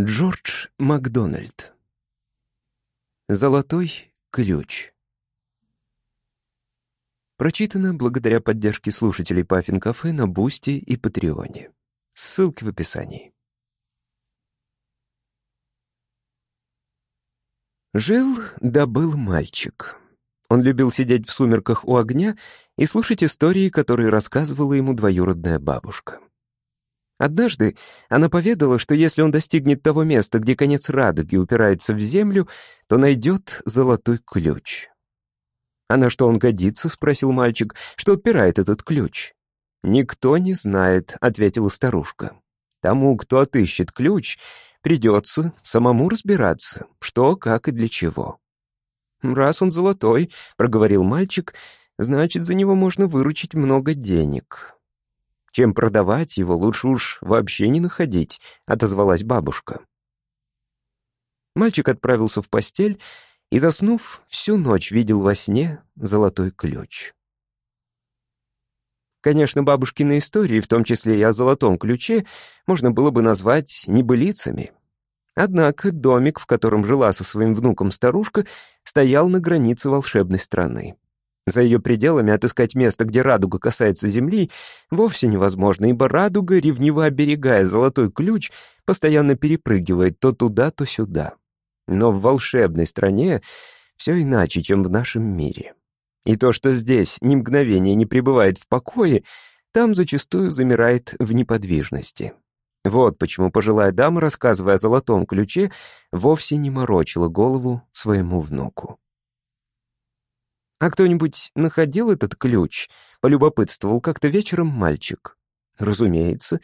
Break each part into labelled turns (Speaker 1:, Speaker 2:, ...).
Speaker 1: Джордж Макдональд. Золотой ключ. Прочитано благодаря поддержке слушателей Паффин Кафе на Бусти и Патреоне. Ссылки в описании. Жил да был мальчик. Он любил сидеть в сумерках у огня и слушать истории, которые рассказывала ему двоюродная бабушка. Однажды она поведала, что если он достигнет того места, где конец радуги упирается в землю, то найдет золотой ключ. «А на что он годится?» — спросил мальчик. «Что отпирает этот ключ?» «Никто не знает», — ответила старушка. «Тому, кто отыщет ключ, придется самому разбираться, что, как и для чего». «Раз он золотой», — проговорил мальчик, — «значит, за него можно выручить много денег». Чем продавать его, лучше уж вообще не находить», — отозвалась бабушка. Мальчик отправился в постель и, заснув, всю ночь видел во сне золотой ключ. Конечно, бабушкины истории, в том числе и о золотом ключе, можно было бы назвать небылицами. Однако домик, в котором жила со своим внуком старушка, стоял на границе волшебной страны. За ее пределами отыскать место, где радуга касается земли, вовсе невозможно, ибо радуга, ревниво оберегая золотой ключ, постоянно перепрыгивает то туда, то сюда. Но в волшебной стране все иначе, чем в нашем мире. И то, что здесь ни мгновения не пребывает в покое, там зачастую замирает в неподвижности. Вот почему пожилая дама, рассказывая о золотом ключе, вовсе не морочила голову своему внуку. «А кто-нибудь находил этот ключ?» — полюбопытствовал как-то вечером мальчик. «Разумеется.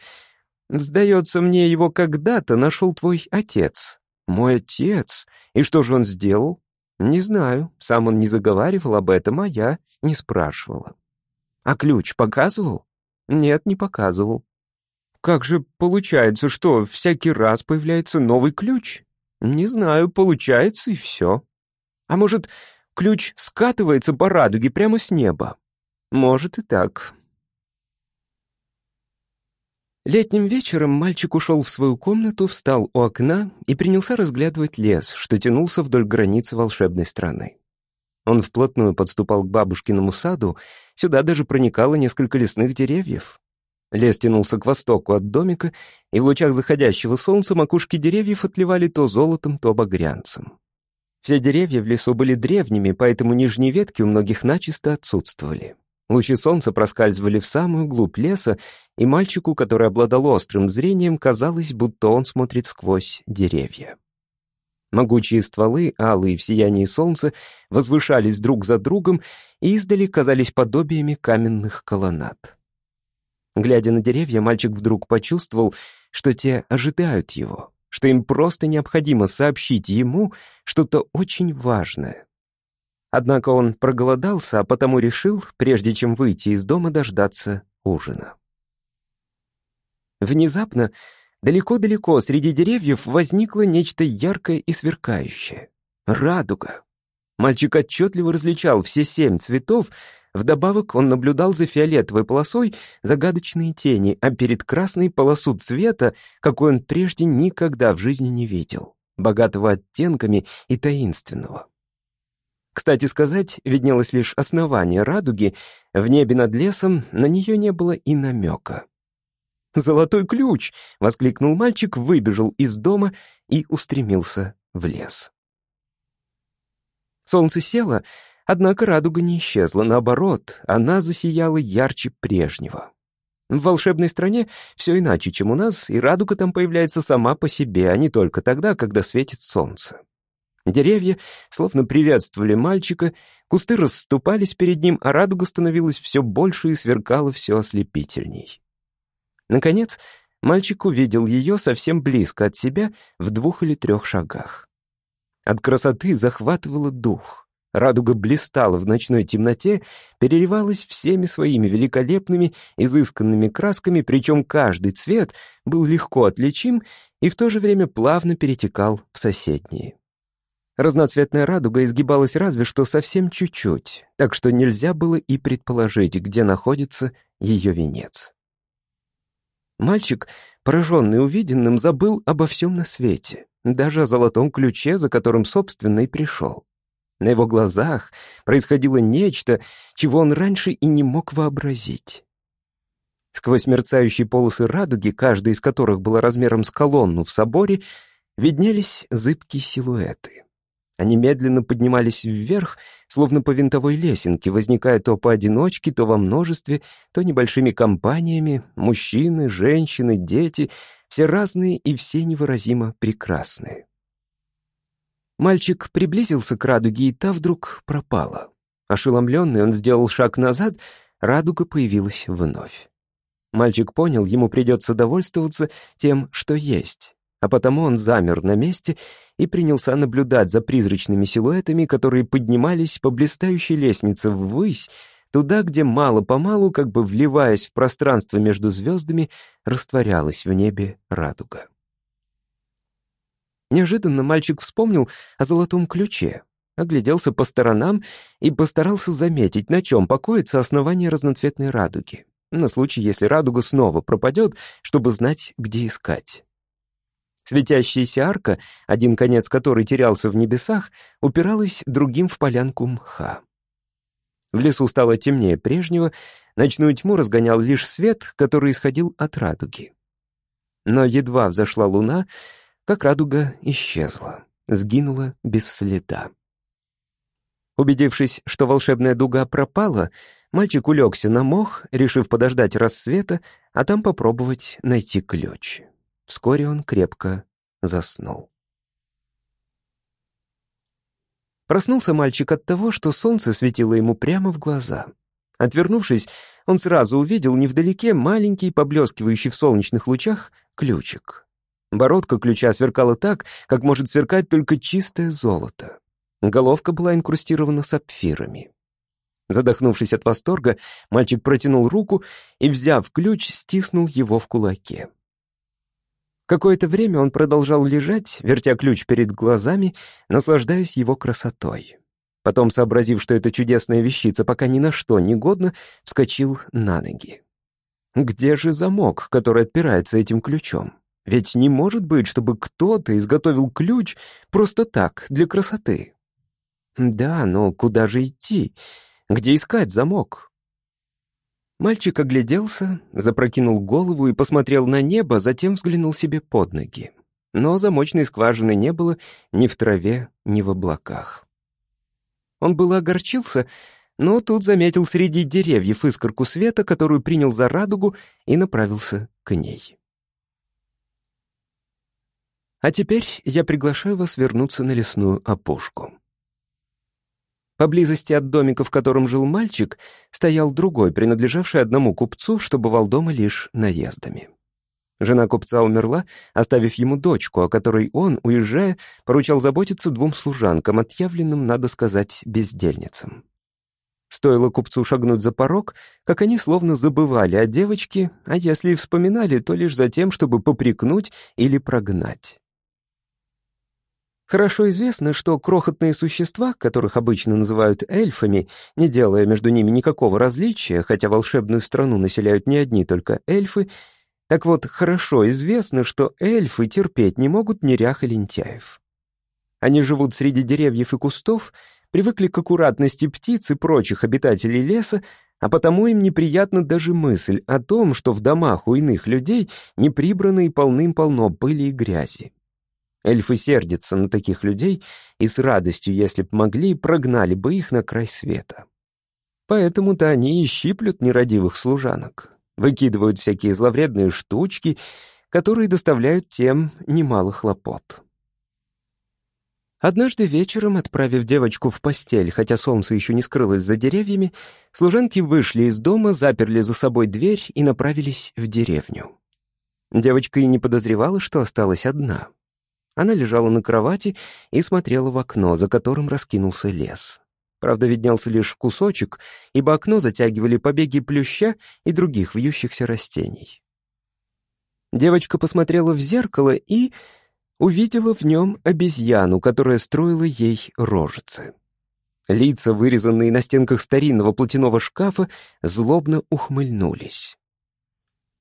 Speaker 1: Сдается мне, его когда-то нашел твой отец». «Мой отец? И что же он сделал?» «Не знаю. Сам он не заговаривал об этом, а я не спрашивала». «А ключ показывал?» «Нет, не показывал». «Как же получается, что всякий раз появляется новый ключ?» «Не знаю, получается и все». «А может, Ключ скатывается по радуге прямо с неба. Может и так. Летним вечером мальчик ушел в свою комнату, встал у окна и принялся разглядывать лес, что тянулся вдоль границы волшебной страны. Он вплотную подступал к бабушкиному саду, сюда даже проникало несколько лесных деревьев. Лес тянулся к востоку от домика, и в лучах заходящего солнца макушки деревьев отливали то золотом, то багрянцем. Все деревья в лесу были древними, поэтому нижние ветки у многих начисто отсутствовали. Лучи солнца проскальзывали в самую глубь леса, и мальчику, который обладал острым зрением, казалось, будто он смотрит сквозь деревья. Могучие стволы, алые в сиянии солнца, возвышались друг за другом и издали казались подобиями каменных колоннад. Глядя на деревья, мальчик вдруг почувствовал, что те ожидают его что им просто необходимо сообщить ему что-то очень важное. Однако он проголодался, а потому решил, прежде чем выйти из дома, дождаться ужина. Внезапно, далеко-далеко среди деревьев возникло нечто яркое и сверкающее. Радуга. Мальчик отчетливо различал все семь цветов, Вдобавок он наблюдал за фиолетовой полосой загадочные тени, а перед красной полосу цвета, какой он прежде никогда в жизни не видел, богатого оттенками и таинственного. Кстати сказать, виднелось лишь основание радуги, в небе над лесом на нее не было и намека. «Золотой ключ!» — воскликнул мальчик, выбежал из дома и устремился в лес. Солнце село, Однако радуга не исчезла, наоборот, она засияла ярче прежнего. В волшебной стране все иначе, чем у нас, и радуга там появляется сама по себе, а не только тогда, когда светит солнце. Деревья словно приветствовали мальчика, кусты расступались перед ним, а радуга становилась все больше и сверкала все ослепительней. Наконец, мальчик увидел ее совсем близко от себя, в двух или трех шагах. От красоты захватывало дух. Радуга блистала в ночной темноте, переливалась всеми своими великолепными, изысканными красками, причем каждый цвет был легко отличим и в то же время плавно перетекал в соседние. Разноцветная радуга изгибалась разве что совсем чуть-чуть, так что нельзя было и предположить, где находится ее венец. Мальчик пораженный увиденным, забыл обо всем на свете, даже о золотом ключе, за которым, собственно, и пришел. На его глазах происходило нечто, чего он раньше и не мог вообразить. Сквозь мерцающие полосы радуги, каждая из которых была размером с колонну в соборе, виднелись зыбкие силуэты. Они медленно поднимались вверх, словно по винтовой лесенке, возникая то поодиночке, то во множестве, то небольшими компаниями, мужчины, женщины, дети, все разные и все невыразимо прекрасные. Мальчик приблизился к радуге, и та вдруг пропала. Ошеломленный, он сделал шаг назад, радуга появилась вновь. Мальчик понял, ему придется довольствоваться тем, что есть а потому он замер на месте и принялся наблюдать за призрачными силуэтами, которые поднимались по блистающей лестнице ввысь, туда, где мало-помалу, как бы вливаясь в пространство между звездами, растворялась в небе радуга. Неожиданно мальчик вспомнил о золотом ключе, огляделся по сторонам и постарался заметить, на чем покоится основание разноцветной радуги, на случай, если радуга снова пропадет, чтобы знать, где искать. Светящаяся арка, один конец которой терялся в небесах, упиралась другим в полянку мха. В лесу стало темнее прежнего, ночную тьму разгонял лишь свет, который исходил от радуги. Но едва взошла луна, как радуга исчезла, сгинула без следа. Убедившись, что волшебная дуга пропала, мальчик улегся на мох, решив подождать рассвета, а там попробовать найти ключ. Вскоре он крепко заснул. Проснулся мальчик от того, что солнце светило ему прямо в глаза. Отвернувшись, он сразу увидел невдалеке маленький, поблескивающий в солнечных лучах, ключик. Бородка ключа сверкала так, как может сверкать только чистое золото. Головка была инкрустирована сапфирами. Задохнувшись от восторга, мальчик протянул руку и, взяв ключ, стиснул его в кулаке. Какое-то время он продолжал лежать, вертя ключ перед глазами, наслаждаясь его красотой. Потом, сообразив, что эта чудесная вещица пока ни на что не годна, вскочил на ноги. Где же замок, который отпирается этим ключом? Ведь не может быть, чтобы кто-то изготовил ключ просто так, для красоты. Да, но куда же идти? Где искать замок? Мальчик огляделся, запрокинул голову и посмотрел на небо, затем взглянул себе под ноги. Но замочной скважины не было ни в траве, ни в облаках. Он было огорчился, но тут заметил среди деревьев искорку света, которую принял за радугу, и направился к ней. А теперь я приглашаю вас вернуться на лесную опушку. Поблизости от домика, в котором жил мальчик, стоял другой, принадлежавший одному купцу, что бывал дома лишь наездами. Жена купца умерла, оставив ему дочку, о которой он, уезжая, поручал заботиться двум служанкам, отъявленным, надо сказать, бездельницам. Стоило купцу шагнуть за порог, как они словно забывали о девочке, а если и вспоминали, то лишь за тем, чтобы попрекнуть или прогнать. Хорошо известно, что крохотные существа, которых обычно называют эльфами, не делая между ними никакого различия, хотя волшебную страну населяют не одни только эльфы, так вот, хорошо известно, что эльфы терпеть не могут нерях и лентяев. Они живут среди деревьев и кустов, привыкли к аккуратности птиц и прочих обитателей леса, а потому им неприятна даже мысль о том, что в домах у иных людей не прибраны и полным-полно пыли и грязи. Эльфы сердятся на таких людей и с радостью, если б могли, прогнали бы их на край света. Поэтому-то они и щиплют нерадивых служанок, выкидывают всякие зловредные штучки, которые доставляют тем немало хлопот. Однажды вечером, отправив девочку в постель, хотя солнце еще не скрылось за деревьями, служанки вышли из дома, заперли за собой дверь и направились в деревню. Девочка и не подозревала, что осталась одна. Она лежала на кровати и смотрела в окно, за которым раскинулся лес. Правда, виднелся лишь кусочек, ибо окно затягивали побеги плюща и других вьющихся растений. Девочка посмотрела в зеркало и увидела в нем обезьяну, которая строила ей рожицы. Лица, вырезанные на стенках старинного платяного шкафа, злобно ухмыльнулись.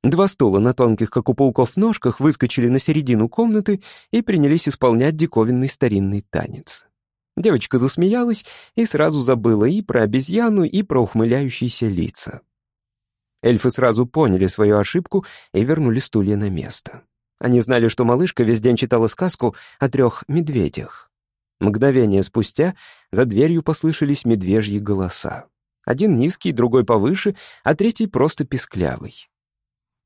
Speaker 1: Два стула на тонких, как у пауков, ножках выскочили на середину комнаты и принялись исполнять диковинный старинный танец. Девочка засмеялась и сразу забыла и про обезьяну, и про ухмыляющиеся лица. Эльфы сразу поняли свою ошибку и вернули стулья на место. Они знали, что малышка весь день читала сказку о трех медведях. Мгновение спустя за дверью послышались медвежьи голоса. Один низкий, другой повыше, а третий просто писклявый.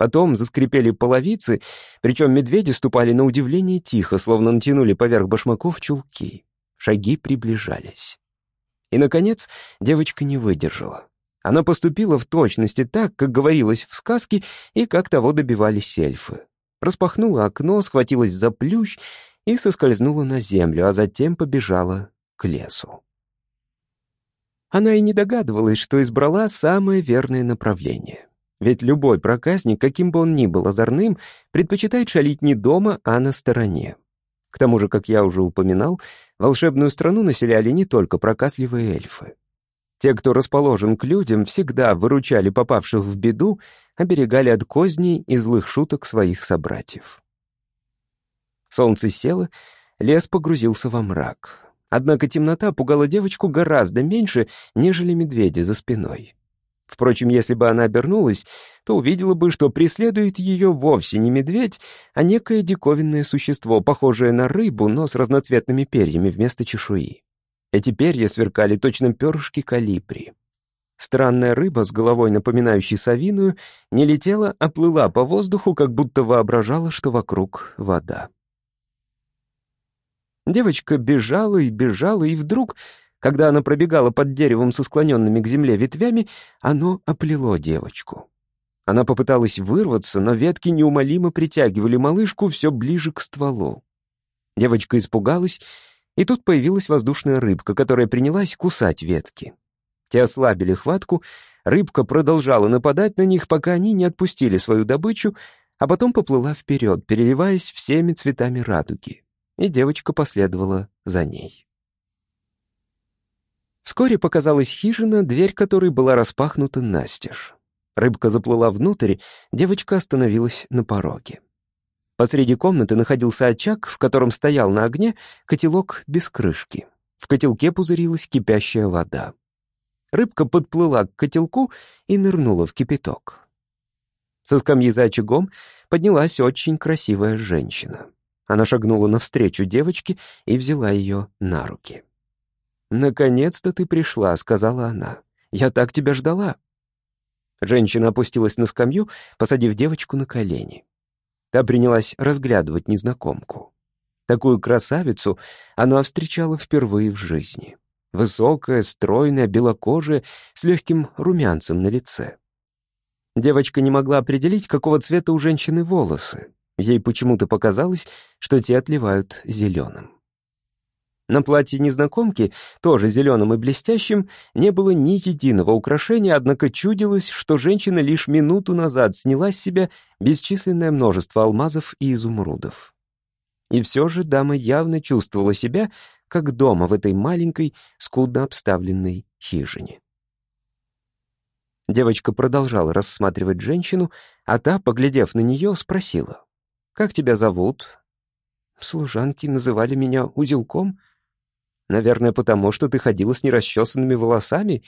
Speaker 1: Потом заскрипели половицы, причем медведи ступали на удивление тихо, словно натянули поверх башмаков чулки. Шаги приближались. И, наконец, девочка не выдержала. Она поступила в точности так, как говорилось в сказке и как того добивались эльфы. Распахнула окно, схватилась за плющ и соскользнула на землю, а затем побежала к лесу. Она и не догадывалась, что избрала самое верное направление. Ведь любой проказник, каким бы он ни был озорным, предпочитает шалить не дома, а на стороне. К тому же, как я уже упоминал, волшебную страну населяли не только проказливые эльфы. Те, кто расположен к людям, всегда выручали попавших в беду, оберегали от козней и злых шуток своих собратьев. Солнце село, лес погрузился во мрак. Однако темнота пугала девочку гораздо меньше, нежели медведи за спиной. Впрочем, если бы она обернулась, то увидела бы, что преследует ее вовсе не медведь, а некое диковинное существо, похожее на рыбу, но с разноцветными перьями вместо чешуи. Эти перья сверкали точно перышки калибри. Странная рыба, с головой напоминающей совиную, не летела, а плыла по воздуху, как будто воображала, что вокруг вода. Девочка бежала и бежала, и вдруг когда она пробегала под деревом со склоненными к земле ветвями, оно оплело девочку. Она попыталась вырваться, но ветки неумолимо притягивали малышку все ближе к стволу. Девочка испугалась, и тут появилась воздушная рыбка, которая принялась кусать ветки. Те ослабили хватку, рыбка продолжала нападать на них, пока они не отпустили свою добычу, а потом поплыла вперед, переливаясь всеми цветами радуги, и девочка последовала за ней. Вскоре показалась хижина, дверь которой была распахнута настежь. Рыбка заплыла внутрь, девочка остановилась на пороге. Посреди комнаты находился очаг, в котором стоял на огне котелок без крышки. В котелке пузырилась кипящая вода. Рыбка подплыла к котелку и нырнула в кипяток. Со скамьи за очагом поднялась очень красивая женщина. Она шагнула навстречу девочке и взяла ее на руки. «Наконец-то ты пришла», — сказала она. «Я так тебя ждала». Женщина опустилась на скамью, посадив девочку на колени. Та принялась разглядывать незнакомку. Такую красавицу она встречала впервые в жизни. Высокая, стройная, белокожая, с легким румянцем на лице. Девочка не могла определить, какого цвета у женщины волосы. Ей почему-то показалось, что те отливают зеленым. На платье незнакомки, тоже зеленым и блестящим, не было ни единого украшения, однако чудилось, что женщина лишь минуту назад сняла с себя бесчисленное множество алмазов и изумрудов. И все же дама явно чувствовала себя как дома в этой маленькой, скудно обставленной хижине. Девочка продолжала рассматривать женщину, а та, поглядев на нее, спросила, «Как тебя зовут?» «Служанки называли меня узелком», Наверное, потому что ты ходила с нерасчесанными волосами?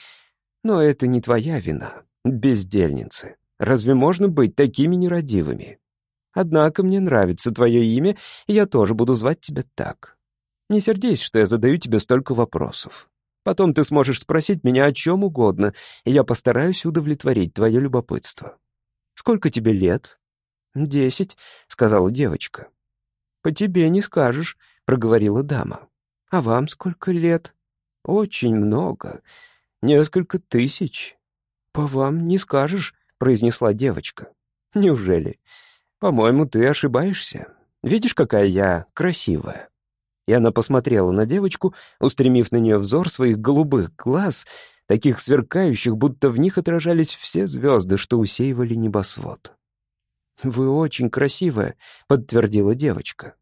Speaker 1: Но это не твоя вина, бездельницы. Разве можно быть такими нерадивыми? Однако мне нравится твое имя, и я тоже буду звать тебя так. Не сердись, что я задаю тебе столько вопросов. Потом ты сможешь спросить меня о чем угодно, и я постараюсь удовлетворить твое любопытство. Сколько тебе лет? Десять, — сказала девочка. По тебе не скажешь, — проговорила дама. А вам сколько лет? Очень много. Несколько тысяч. По вам не скажешь, произнесла девочка. Неужели? По-моему, ты ошибаешься. Видишь, какая я красивая. И она посмотрела на девочку, устремив на нее взор своих голубых глаз, таких сверкающих, будто в них отражались все звезды, что усеивали небосвод. «Вы очень красивая», — подтвердила девочка.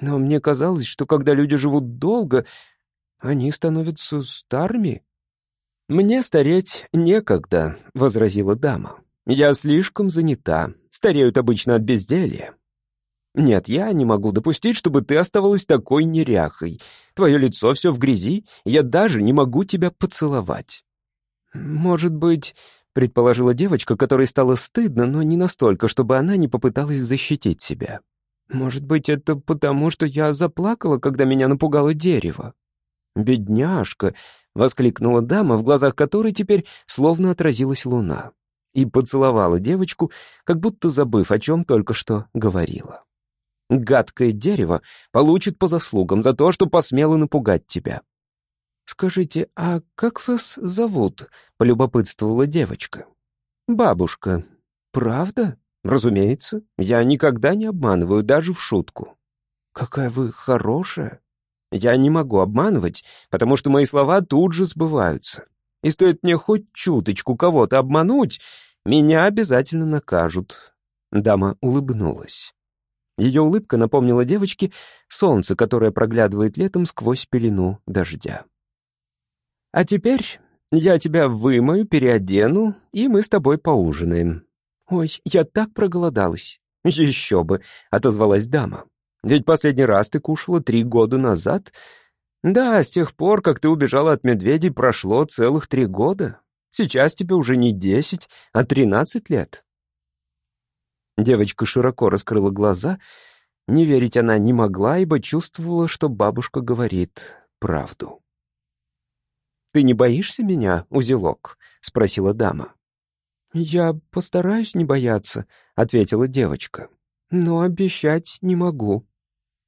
Speaker 1: Но мне казалось, что когда люди живут долго, они становятся старыми. «Мне стареть некогда», — возразила дама. «Я слишком занята. стареют обычно от безделья. Нет, я не могу допустить, чтобы ты оставалась такой неряхой. Твое лицо все в грязи, я даже не могу тебя поцеловать. Может быть, предположила девочка, которой стало стыдно, но не настолько, чтобы она не попыталась защитить себя. Может быть, это потому, что я заплакала, когда меня напугало дерево. «Бедняжка!» — воскликнула дама, в глазах которой теперь словно отразилась луна, и поцеловала девочку, как будто забыв, о чем только что говорила. Гадкое дерево получит по заслугам за то, что посмело напугать тебя. «Скажите, а как вас зовут?» — полюбопытствовала девочка. «Бабушка. Правда?» «Разумеется. Я никогда не обманываю, даже в шутку». «Какая вы хорошая!» «Я не могу обманывать, потому что мои слова тут же сбываются. И стоит мне хоть чуточку кого-то обмануть, меня обязательно накажут». Дама улыбнулась. Ее улыбка напомнила девочке солнце, которое проглядывает летом сквозь пелену дождя. «А теперь я тебя вымою, переодену, и мы с тобой поужинаем». «Ой, я так проголодалась». «Еще бы», — отозвалась дама. «Ведь последний раз ты кушала три года назад». «Да, с тех пор, как ты убежала от медведей, прошло целых три года. Сейчас тебе уже не десять, а тринадцать лет». Девочка широко раскрыла глаза. Не верить она не могла, ибо чувствовала, что бабушка говорит правду. «Ты не боишься меня, узелок?» — спросила дама. «Я постараюсь не бояться», — ответила девочка. «Но обещать не могу.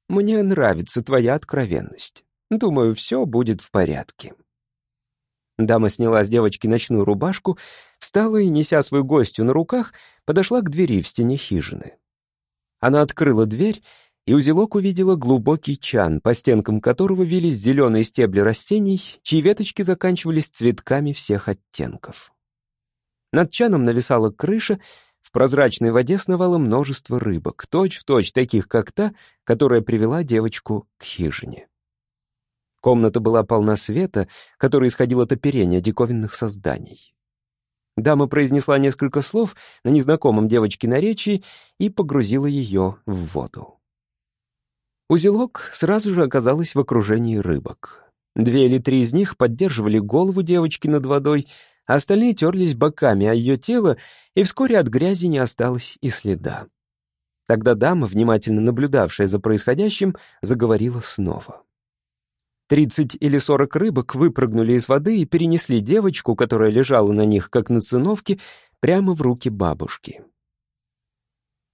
Speaker 1: Мне нравится твоя откровенность. Думаю, все будет в порядке». Дама сняла с девочки ночную рубашку, встала и, неся свою гостью на руках, подошла к двери в стене хижины. Она открыла дверь, и узелок увидела глубокий чан, по стенкам которого вились зеленые стебли растений, чьи веточки заканчивались цветками всех оттенков. Над чаном нависала крыша, в прозрачной воде сновало множество рыбок, точь-в-точь точь таких, как та, которая привела девочку к хижине. Комната была полна света, который исходил от оперения диковинных созданий. Дама произнесла несколько слов на незнакомом девочке наречии и погрузила ее в воду. Узелок сразу же оказалась в окружении рыбок. Две или три из них поддерживали голову девочки над водой, остальные терлись боками о ее тело, и вскоре от грязи не осталось и следа. Тогда дама, внимательно наблюдавшая за происходящим, заговорила снова. Тридцать или сорок рыбок выпрыгнули из воды и перенесли девочку, которая лежала на них, как на циновке, прямо в руки бабушки.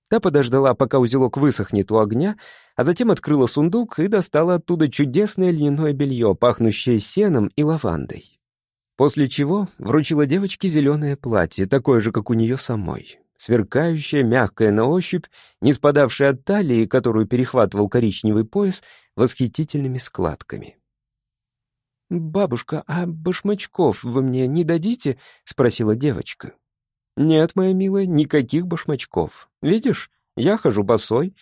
Speaker 1: Та подождала, пока узелок высохнет у огня, а затем открыла сундук и достала оттуда чудесное льняное белье, пахнущее сеном и лавандой. После чего вручила девочке зеленое платье, такое же, как у нее самой. Сверкающее, мягкое на ощупь, не спадавшее от талии, которую перехватывал коричневый пояс, восхитительными складками. «Бабушка, а башмачков вы мне не дадите?» — спросила девочка. «Нет, моя милая, никаких башмачков. Видишь, я хожу босой».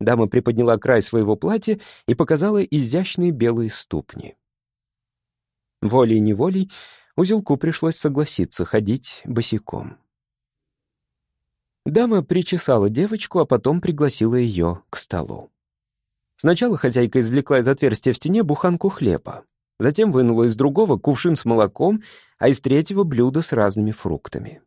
Speaker 1: Дама приподняла край своего платья и показала изящные белые ступни. Волей-неволей узелку пришлось согласиться ходить босиком. Дама причесала девочку, а потом пригласила ее к столу. Сначала хозяйка извлекла из отверстия в стене буханку хлеба. Затем вынула из другого кувшин с молоком, а из третьего блюдо с разными фруктами.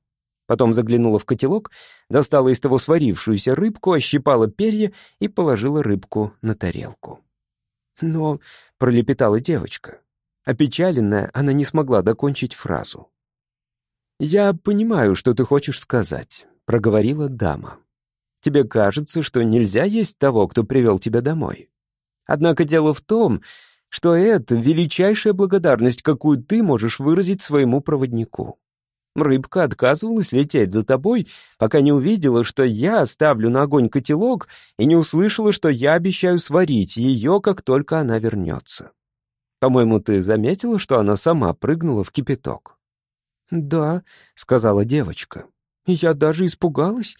Speaker 1: Потом заглянула в котелок, достала из того сварившуюся рыбку, ощипала перья и положила рыбку на тарелку. «Но...» — пролепетала девочка. Опечаленная, она не смогла докончить фразу. «Я понимаю, что ты хочешь сказать», — проговорила дама. «Тебе кажется, что нельзя есть того, кто привел тебя домой. Однако дело в том, что это величайшая благодарность, какую ты можешь выразить своему проводнику. Рыбка отказывалась лететь за тобой, пока не увидела, что я ставлю на огонь котелок, и не услышала, что я обещаю сварить ее, как только она вернется. По-моему, ты заметила, что она сама прыгнула в кипяток? «Да», — сказала девочка. «Я даже испугалась,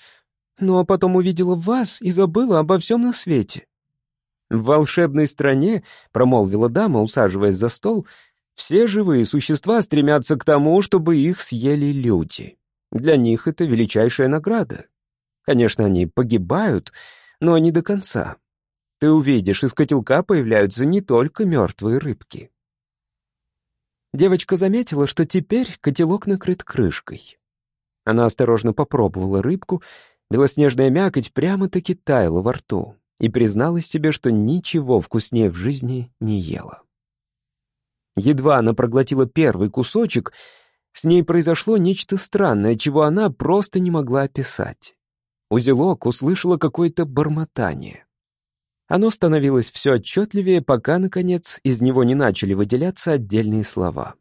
Speaker 1: но потом увидела вас и забыла обо всем на свете. «В волшебной стране», — промолвила дама, усаживаясь за стол, «все живые существа стремятся к тому, чтобы их съели люди. Для них это величайшая награда. Конечно, они погибают, но не до конца. Ты увидишь, из котелка появляются не только мертвые рыбки. Девочка заметила, что теперь котелок накрыт крышкой. Она осторожно попробовала рыбку, белоснежная мякоть прямо-таки таяла во рту и призналась себе, что ничего вкуснее в жизни не ела. Едва она проглотила первый кусочек, с ней произошло нечто странное, чего она просто не могла описать. Узелок услышала какое-то бормотание. Оно становилось все отчетливее, пока, наконец, из него не начали выделяться отдельные слова.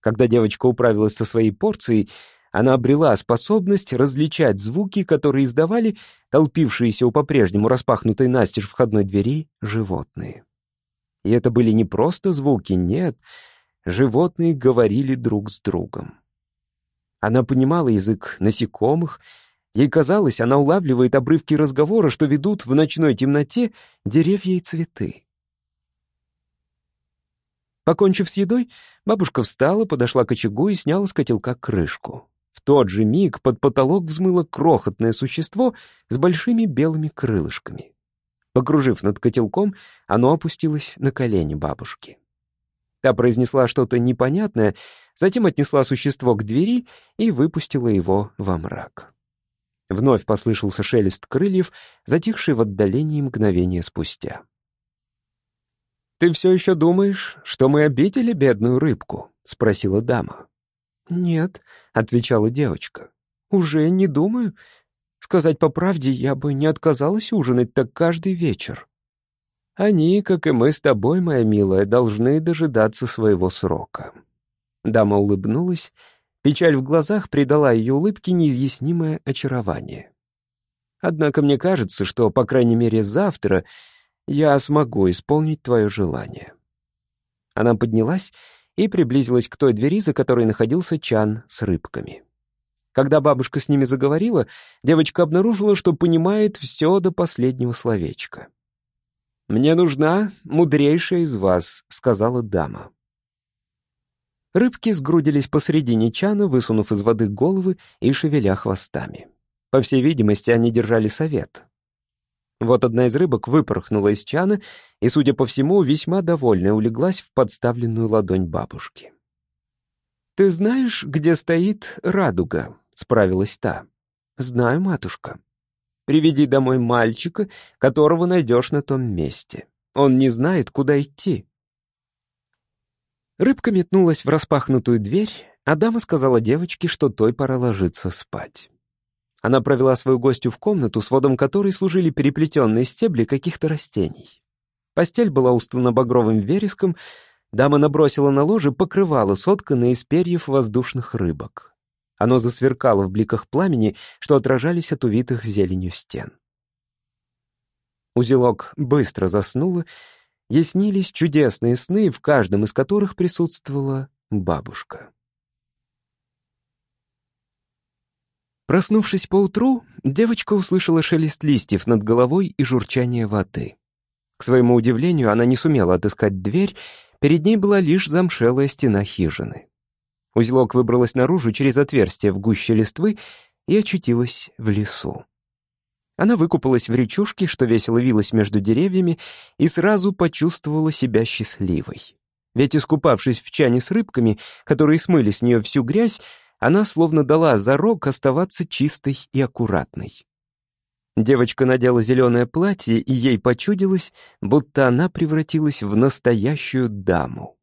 Speaker 1: Когда девочка управилась со своей порцией, она обрела способность различать звуки, которые издавали толпившиеся у по-прежнему распахнутой настежь входной двери животные. И это были не просто звуки, нет, животные говорили друг с другом. Она понимала язык насекомых, ей казалось, она улавливает обрывки разговора, что ведут в ночной темноте деревья и цветы. Покончив с едой, бабушка встала, подошла к очагу и сняла с котелка крышку. В тот же миг под потолок взмыло крохотное существо с большими белыми крылышками. Покружив над котелком, оно опустилось на колени бабушки. Та произнесла что-то непонятное, затем отнесла существо к двери и выпустила его во мрак. Вновь послышался шелест крыльев, затихший в отдалении мгновение спустя. «Ты все еще думаешь, что мы обидели бедную рыбку?» — спросила дама. «Нет», — отвечала девочка. «Уже не думаю. Сказать по правде, я бы не отказалась ужинать так каждый вечер». «Они, как и мы с тобой, моя милая, должны дожидаться своего срока». Дама улыбнулась. Печаль в глазах придала ее улыбке неизъяснимое очарование. «Однако мне кажется, что, по крайней мере, завтра я смогу исполнить твое желание». Она поднялась и приблизилась к той двери, за которой находился чан с рыбками. Когда бабушка с ними заговорила, девочка обнаружила, что понимает все до последнего словечка. «Мне нужна мудрейшая из вас», — сказала дама. Рыбки сгрудились посредине чана, высунув из воды головы и шевеля хвостами. По всей видимости, они держали совет. Вот одна из рыбок выпорхнула из чана и, судя по всему, весьма довольная улеглась в подставленную ладонь бабушки. «Ты знаешь, где стоит радуга?» — справилась та. «Знаю, матушка. Приведи домой мальчика, которого найдешь на том месте. Он не знает, куда идти». Рыбка метнулась в распахнутую дверь, а дама сказала девочке, что той пора ложиться спать. Она провела свою гостью в комнату, с водом которой служили переплетенные стебли каких-то растений. Постель была устлана багровым вереском, дама набросила на ложе покрывало, сотканное из перьев воздушных рыбок. Оно засверкало в бликах пламени, что отражались от увитых зеленью стен. Узелок быстро заснула, ей чудесные сны, в каждом из которых присутствовала бабушка. Проснувшись поутру, девочка услышала шелест листьев над головой и журчание воды. К своему удивлению, она не сумела отыскать дверь, перед ней была лишь замшелая стена хижины. Узелок выбралась наружу через отверстие в гуще листвы и очутилась в лесу. Она выкупалась в речушке, что весело вилась между деревьями, и сразу почувствовала себя счастливой. Ведь, искупавшись в чане с рыбками, которые смыли с нее всю грязь, она словно дала зарок оставаться чистой и аккуратной. Девочка надела зеленое платье, и ей почудилось, будто она превратилась в настоящую даму.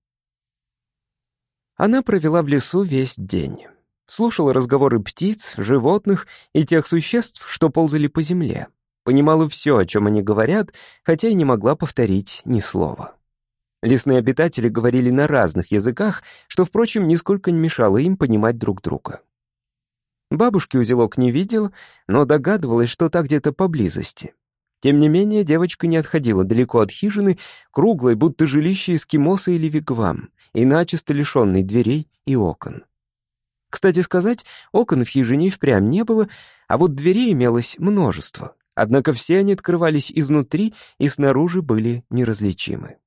Speaker 1: Она провела в лесу весь день. Слушала разговоры птиц, животных и тех существ, что ползали по земле. Понимала все, о чем они говорят, хотя и не могла повторить ни слова. Лесные обитатели говорили на разных языках, что, впрочем, нисколько не мешало им понимать друг друга. Бабушки узелок не видел, но догадывалась, что та где-то поблизости. Тем не менее, девочка не отходила далеко от хижины, круглой, будто жилище эскимоса или вигвам, и начисто лишенной дверей и окон. Кстати сказать, окон в хижине впрямь не было, а вот дверей имелось множество, однако все они открывались изнутри и снаружи были неразличимы.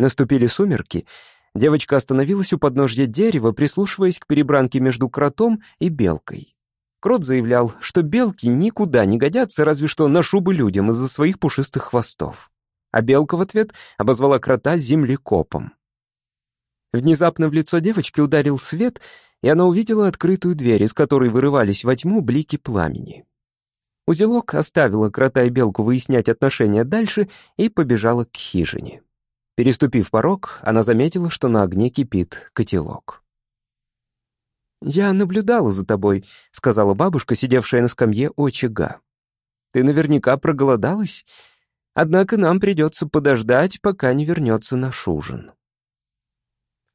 Speaker 1: Наступили сумерки. Девочка остановилась у подножья дерева, прислушиваясь к перебранке между кротом и белкой. Крот заявлял, что белки никуда не годятся, разве что на шубы людям из-за своих пушистых хвостов. А белка в ответ обозвала крота землекопом. Внезапно в лицо девочки ударил свет, и она увидела открытую дверь, из которой вырывались во тьму блики пламени. Узелок оставила крота и белку выяснять отношения дальше и побежала к хижине. Переступив порог, она заметила, что на огне кипит котелок. «Я наблюдала за тобой», — сказала бабушка, сидевшая на скамье у очага. «Ты наверняка проголодалась, однако нам придется подождать, пока не вернется наш ужин».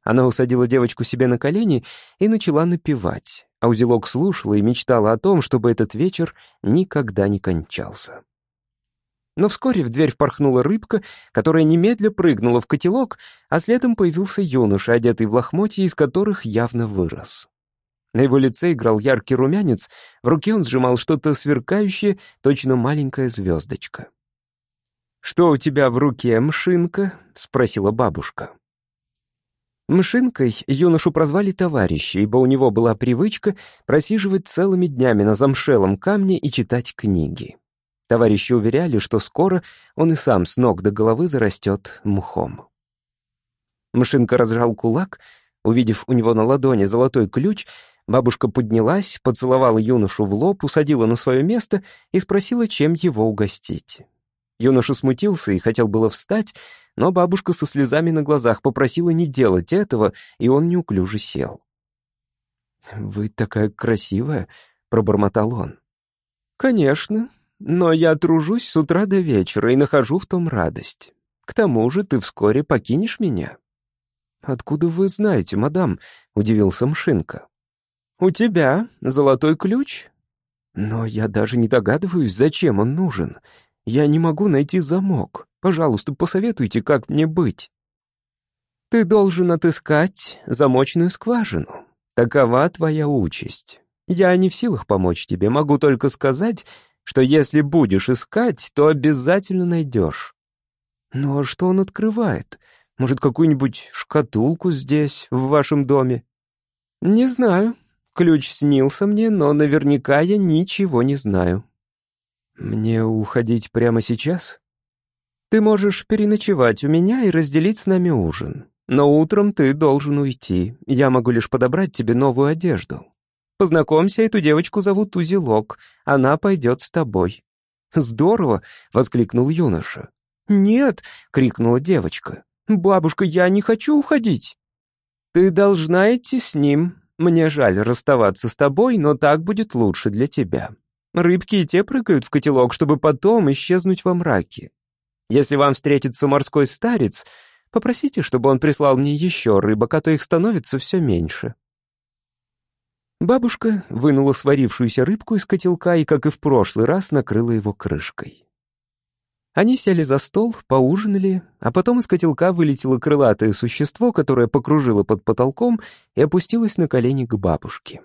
Speaker 1: Она усадила девочку себе на колени и начала напевать, а узелок слушала и мечтала о том, чтобы этот вечер никогда не кончался. Но вскоре в дверь впорхнула рыбка, которая немедля прыгнула в котелок, а следом появился юноша, одетый в лохмотья, из которых явно вырос. На его лице играл яркий румянец, в руке он сжимал что-то сверкающее, точно маленькая звездочка. «Что у тебя в руке, мшинка?» — спросила бабушка. Мшинкой юношу прозвали товарищи, ибо у него была привычка просиживать целыми днями на замшелом камне и читать книги. Товарищи уверяли, что скоро он и сам с ног до головы зарастет мхом. Мшинка разжал кулак, увидев у него на ладони золотой ключ, бабушка поднялась, поцеловала юношу в лоб, усадила на свое место и спросила, чем его угостить. Юноша смутился и хотел было встать, но бабушка со слезами на глазах попросила не делать этого, и он неуклюже сел. «Вы такая красивая», — пробормотал он. «Конечно, но я тружусь с утра до вечера и нахожу в том радость. К тому же ты вскоре покинешь меня». «Откуда вы знаете, мадам?» — удивился Мшинка. «У тебя золотой ключ?» «Но я даже не догадываюсь, зачем он нужен. Я не могу найти замок». Пожалуйста, посоветуйте, как мне быть. Ты должен отыскать замочную скважину. Такова твоя участь. Я не в силах помочь тебе, могу только сказать, что если будешь искать, то обязательно найдешь. Ну а что он открывает? Может, какую-нибудь шкатулку здесь, в вашем доме? Не знаю. Ключ снился мне, но наверняка я ничего не знаю. Мне уходить прямо сейчас? Ты можешь переночевать у меня и разделить с нами ужин. Но утром ты должен уйти. Я могу лишь подобрать тебе новую одежду. Познакомься, эту девочку зовут Узелок. Она пойдет с тобой». «Здорово!» — воскликнул юноша. «Нет!» — крикнула девочка. «Бабушка, я не хочу уходить!» «Ты должна идти с ним. Мне жаль расставаться с тобой, но так будет лучше для тебя. Рыбки и те прыгают в котелок, чтобы потом исчезнуть во мраке. Если вам встретится морской старец, попросите, чтобы он прислал мне еще рыбок, а то их становится все меньше». Бабушка вынула сварившуюся рыбку из котелка и, как и в прошлый раз, накрыла его крышкой. Они сели за стол, поужинали, а потом из котелка вылетело крылатое существо, которое покружило под потолком и опустилось на колени к бабушке.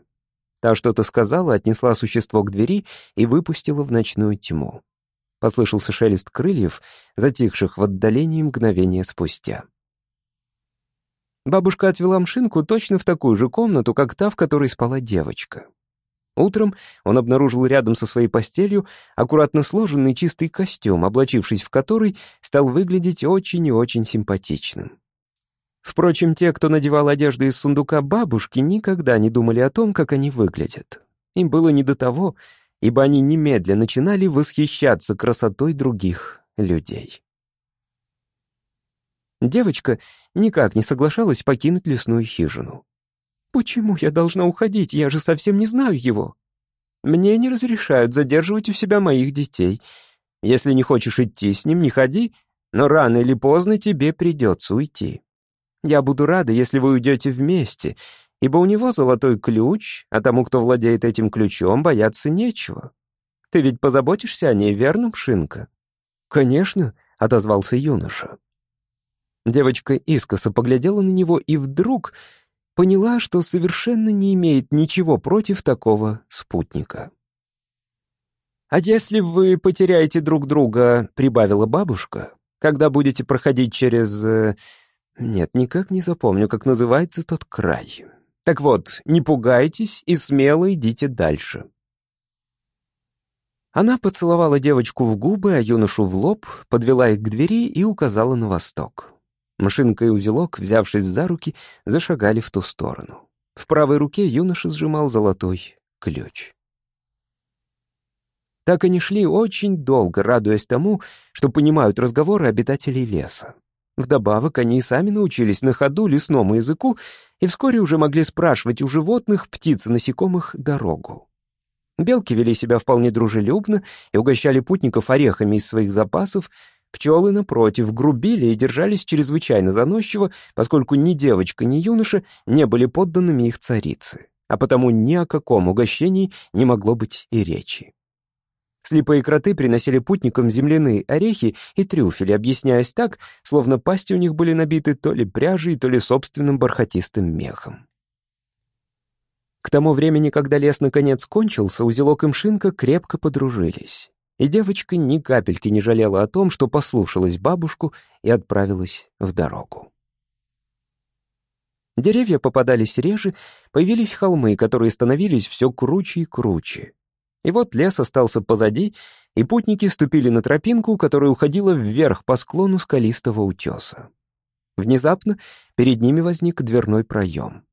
Speaker 1: Та что-то сказала, отнесла существо к двери и выпустила в ночную тьму. Послышался шелест крыльев, затихших в отдалении мгновения спустя. Бабушка отвела Мшинку точно в такую же комнату, как та, в которой спала девочка. Утром он обнаружил рядом со своей постелью аккуратно сложенный чистый костюм, облачившись в который, стал выглядеть очень и очень симпатичным. Впрочем, те, кто надевал одежды из сундука бабушки, никогда не думали о том, как они выглядят. Им было не до того, ибо они немедленно начинали восхищаться красотой других людей. Девочка никак не соглашалась покинуть лесную хижину. «Почему я должна уходить? Я же совсем не знаю его. Мне не разрешают задерживать у себя моих детей. Если не хочешь идти с ним, не ходи, но рано или поздно тебе придется уйти. Я буду рада, если вы уйдете вместе, ибо у него золотой ключ, а тому, кто владеет этим ключом, бояться нечего. Ты ведь позаботишься о ней, верно, Пшинка?» «Конечно», — отозвался юноша. Девочка искоса поглядела на него и вдруг поняла, что совершенно не имеет ничего против такого спутника. «А если вы потеряете друг друга», — прибавила бабушка, «когда будете проходить через...» э, Нет, никак не запомню, как называется тот край. Так вот, не пугайтесь и смело идите дальше. Она поцеловала девочку в губы, а юношу в лоб, подвела их к двери и указала на восток. Машинка и узелок, взявшись за руки, зашагали в ту сторону. В правой руке юноша сжимал золотой ключ. Так они шли очень долго, радуясь тому, что понимают разговоры обитателей леса. Вдобавок, они и сами научились на ходу лесному языку и вскоре уже могли спрашивать у животных, птиц и насекомых дорогу. Белки вели себя вполне дружелюбно и угощали путников орехами из своих запасов, пчелы, напротив, грубили и держались чрезвычайно заносчиво, поскольку ни девочка, ни юноша не были подданными их царицы, а потому ни о каком угощении не могло быть и речи. Слепые кроты приносили путникам земляные орехи и трюфели, объясняясь так, словно пасти у них были набиты то ли пряжей, то ли собственным бархатистым мехом. К тому времени, когда лес наконец кончился, узелок и мшинка крепко подружились. И девочка ни капельки не жалела о том, что послушалась бабушку и отправилась в дорогу. Деревья попадались реже, появились холмы, которые становились все круче и круче. И вот лес остался позади, и путники ступили на тропинку, которая уходила вверх по склону скалистого утеса. Внезапно перед ними возник дверной проем.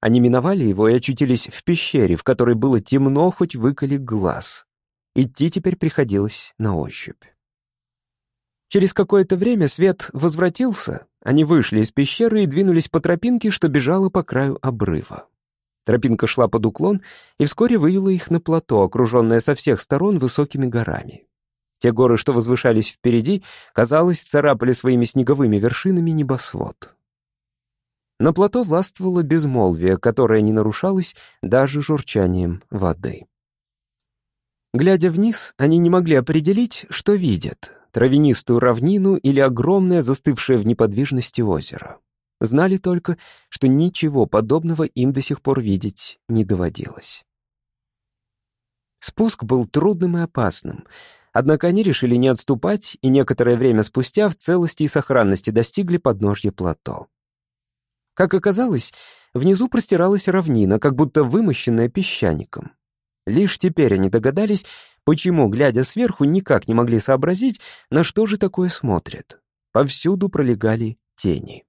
Speaker 1: Они миновали его и очутились в пещере, в которой было темно, хоть выколи глаз. Идти теперь приходилось на ощупь. Через какое-то время свет возвратился, они вышли из пещеры и двинулись по тропинке, что бежала по краю обрыва. Тропинка шла под уклон и вскоре вывела их на плато, окруженное со всех сторон высокими горами. Те горы, что возвышались впереди, казалось, царапали своими снеговыми вершинами небосвод. На плато властвовало безмолвие, которое не нарушалось даже журчанием воды. Глядя вниз, они не могли определить, что видят — травянистую равнину или огромное, застывшее в неподвижности озеро. Знали только, что ничего подобного им до сих пор видеть не доводилось. Спуск был трудным и опасным, однако они решили не отступать и некоторое время спустя в целости и сохранности достигли подножья плато. Как оказалось, внизу простиралась равнина, как будто вымощенная песчаником. Лишь теперь они догадались, почему, глядя сверху, никак не могли сообразить, на что же такое смотрят. Повсюду пролегали тени.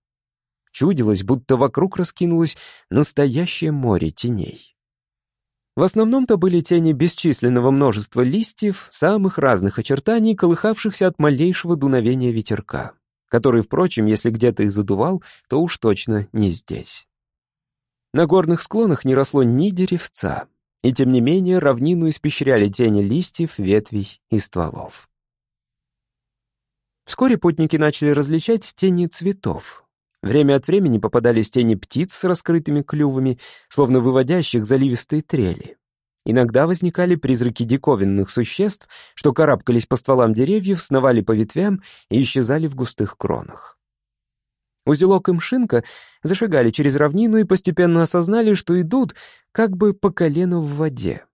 Speaker 1: Чудилось, будто вокруг раскинулось настоящее море теней. В основном-то были тени бесчисленного множества листьев, самых разных очертаний, колыхавшихся от малейшего дуновения ветерка который, впрочем, если где-то и задувал, то уж точно не здесь. На горных склонах не росло ни деревца, и тем не менее равнину испещряли тени листьев, ветвей и стволов. Вскоре путники начали различать тени цветов. Время от времени попадались тени птиц с раскрытыми клювами, словно выводящих заливистые трели. Иногда возникали призраки диковинных существ, что карабкались по стволам деревьев, сновали по ветвям и исчезали в густых кронах. Узелок и мшинка зашагали через равнину и постепенно осознали, что идут как бы по колено в воде.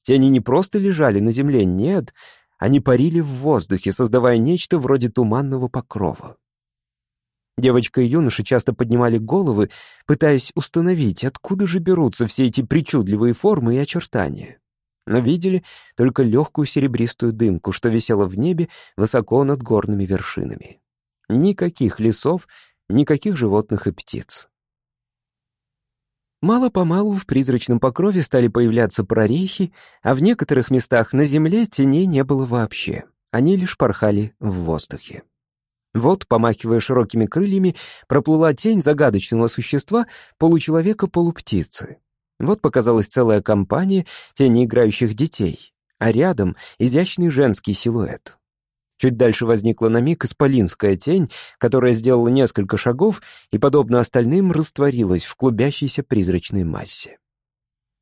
Speaker 1: Тени не просто лежали на земле, нет, они парили в воздухе, создавая нечто вроде туманного покрова. Девочка и юноша часто поднимали головы, пытаясь установить, откуда же берутся все эти причудливые формы и очертания. Но видели только легкую серебристую дымку, что висела в небе высоко над горными вершинами. Никаких лесов, никаких животных и птиц. Мало-помалу в призрачном покрове стали появляться прорехи, а в некоторых местах на земле теней не было вообще. Они лишь порхали в воздухе. Вот, помахивая широкими крыльями, проплыла тень загадочного существа получеловека-полуптицы. Вот показалась целая компания тени играющих детей, а рядом изящный женский силуэт. Чуть дальше возникла на миг исполинская тень, которая сделала несколько шагов и, подобно остальным, растворилась в клубящейся призрачной массе.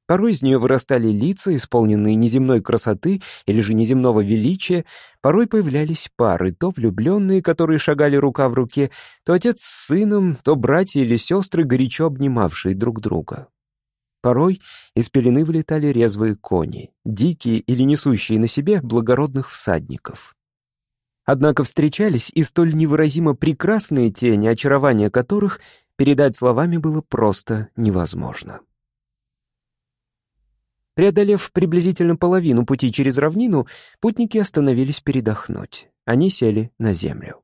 Speaker 1: Порой из нее вырастали лица, исполненные неземной красоты или же неземного величия, порой появлялись пары, то влюбленные, которые шагали рука в руке, то отец с сыном, то братья или сестры, горячо обнимавшие друг друга. Порой из пелены вылетали резвые кони, дикие или несущие на себе благородных всадников. Однако встречались и столь невыразимо прекрасные тени, очарование которых передать словами было просто невозможно. Преодолев приблизительно половину пути через равнину, путники остановились передохнуть. Они сели на землю.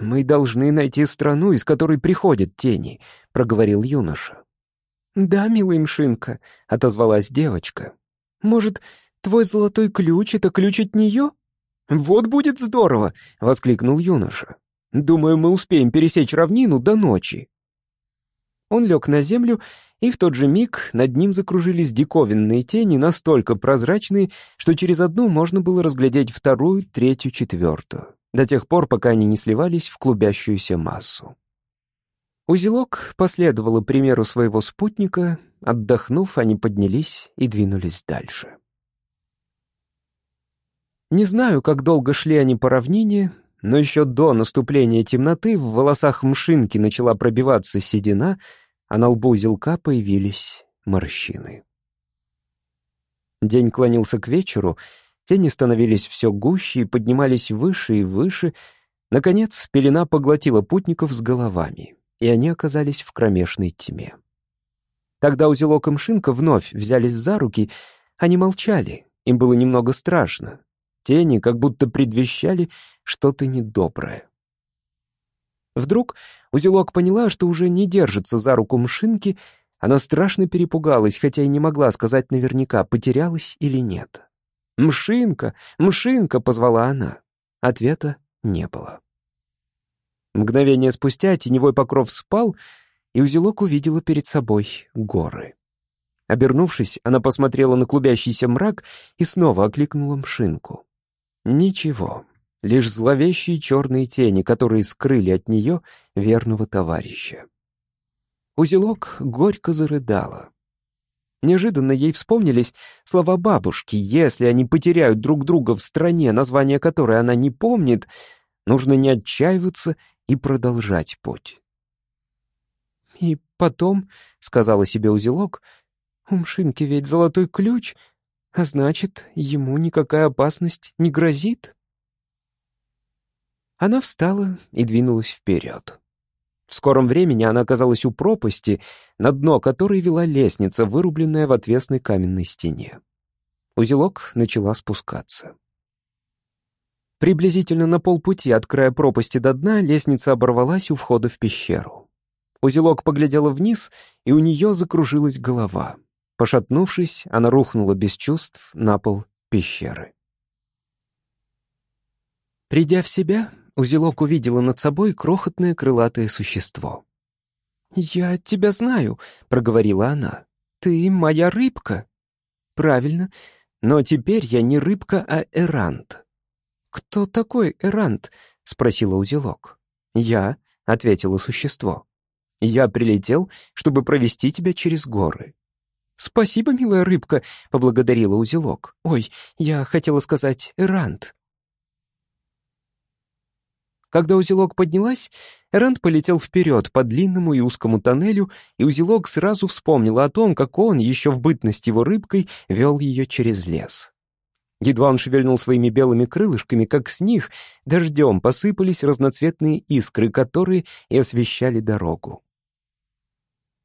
Speaker 1: «Мы должны найти страну, из которой приходят тени», — проговорил юноша. «Да, милый Мшинка», — отозвалась девочка. «Может, твой золотой ключ — это ключ от нее?» «Вот будет здорово!» — воскликнул юноша. «Думаю, мы успеем пересечь равнину до ночи». Он лег на землю, и в тот же миг над ним закружились диковинные тени, настолько прозрачные, что через одну можно было разглядеть вторую, третью, четвертую, до тех пор, пока они не сливались в клубящуюся массу. Узелок последовало примеру своего спутника, отдохнув, они поднялись и двинулись дальше. Не знаю, как долго шли они по равнине, но еще до наступления темноты в волосах мшинки начала пробиваться седина, а на лбу узелка появились морщины. День клонился к вечеру, тени становились все гуще и поднимались выше и выше. Наконец, пелена поглотила путников с головами, и они оказались в кромешной тьме. Тогда узелок и мшинка вновь взялись за руки, они молчали, им было немного страшно. Тени как будто предвещали что-то недоброе. Вдруг узелок поняла, что уже не держится за руку мшинки, она страшно перепугалась, хотя и не могла сказать наверняка, потерялась или нет. «Мшинка! Мшинка!» — позвала она. Ответа не было. Мгновение спустя теневой покров спал, и узелок увидела перед собой горы. Обернувшись, она посмотрела на клубящийся мрак и снова окликнула мшинку. Ничего, лишь зловещие черные тени, которые скрыли от нее верного товарища. Узелок горько зарыдала. Неожиданно ей вспомнились слова бабушки. Если они потеряют друг друга в стране, название которой она не помнит, нужно не отчаиваться и продолжать путь. «И потом», — сказала себе узелок, — «у Мшинки ведь золотой ключ, а значит, ему никакая опасность не грозит. Она встала и двинулась вперед. В скором времени она оказалась у пропасти, на дно которой вела лестница, вырубленная в отвесной каменной стене. Узелок начала спускаться. Приблизительно на полпути от края пропасти до дна лестница оборвалась у входа в пещеру. Узелок поглядела вниз, и у нее закружилась голова. Пошатнувшись, она рухнула без чувств на пол пещеры. Придя в себя, узелок увидела над собой крохотное крылатое существо. «Я тебя знаю», — проговорила она. «Ты моя рыбка». «Правильно, но теперь я не рыбка, а эрант». «Кто такой эрант?» — спросила узелок. «Я», — ответило существо. «Я прилетел, чтобы провести тебя через горы. «Спасибо, милая рыбка», — поблагодарила узелок. «Ой, я хотела сказать Эрант». Когда узелок поднялась, Эрант полетел вперед по длинному и узкому тоннелю, и узелок сразу вспомнила о том, как он, еще в бытность его рыбкой, вел ее через лес. Едва он шевельнул своими белыми крылышками, как с них дождем посыпались разноцветные искры, которые и освещали дорогу.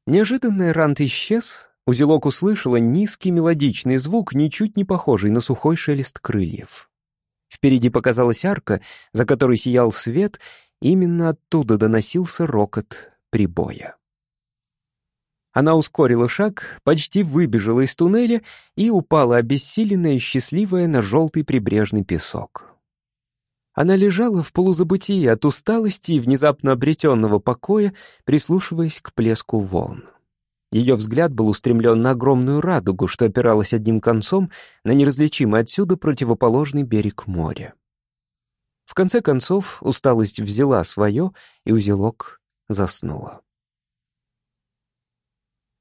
Speaker 1: Неожиданно Эрант исчез, Узелок услышала низкий мелодичный звук, ничуть не похожий на сухой шелест крыльев. Впереди показалась арка, за которой сиял свет, именно оттуда доносился рокот прибоя. Она ускорила шаг, почти выбежала из туннеля и упала обессиленная и счастливая на желтый прибрежный песок. Она лежала в полузабытии от усталости и внезапно обретенного покоя, прислушиваясь к плеску волн. Ее взгляд был устремлен на огромную радугу, что опиралась одним концом на неразличимый отсюда противоположный берег моря. В конце концов, усталость взяла свое, и узелок заснула.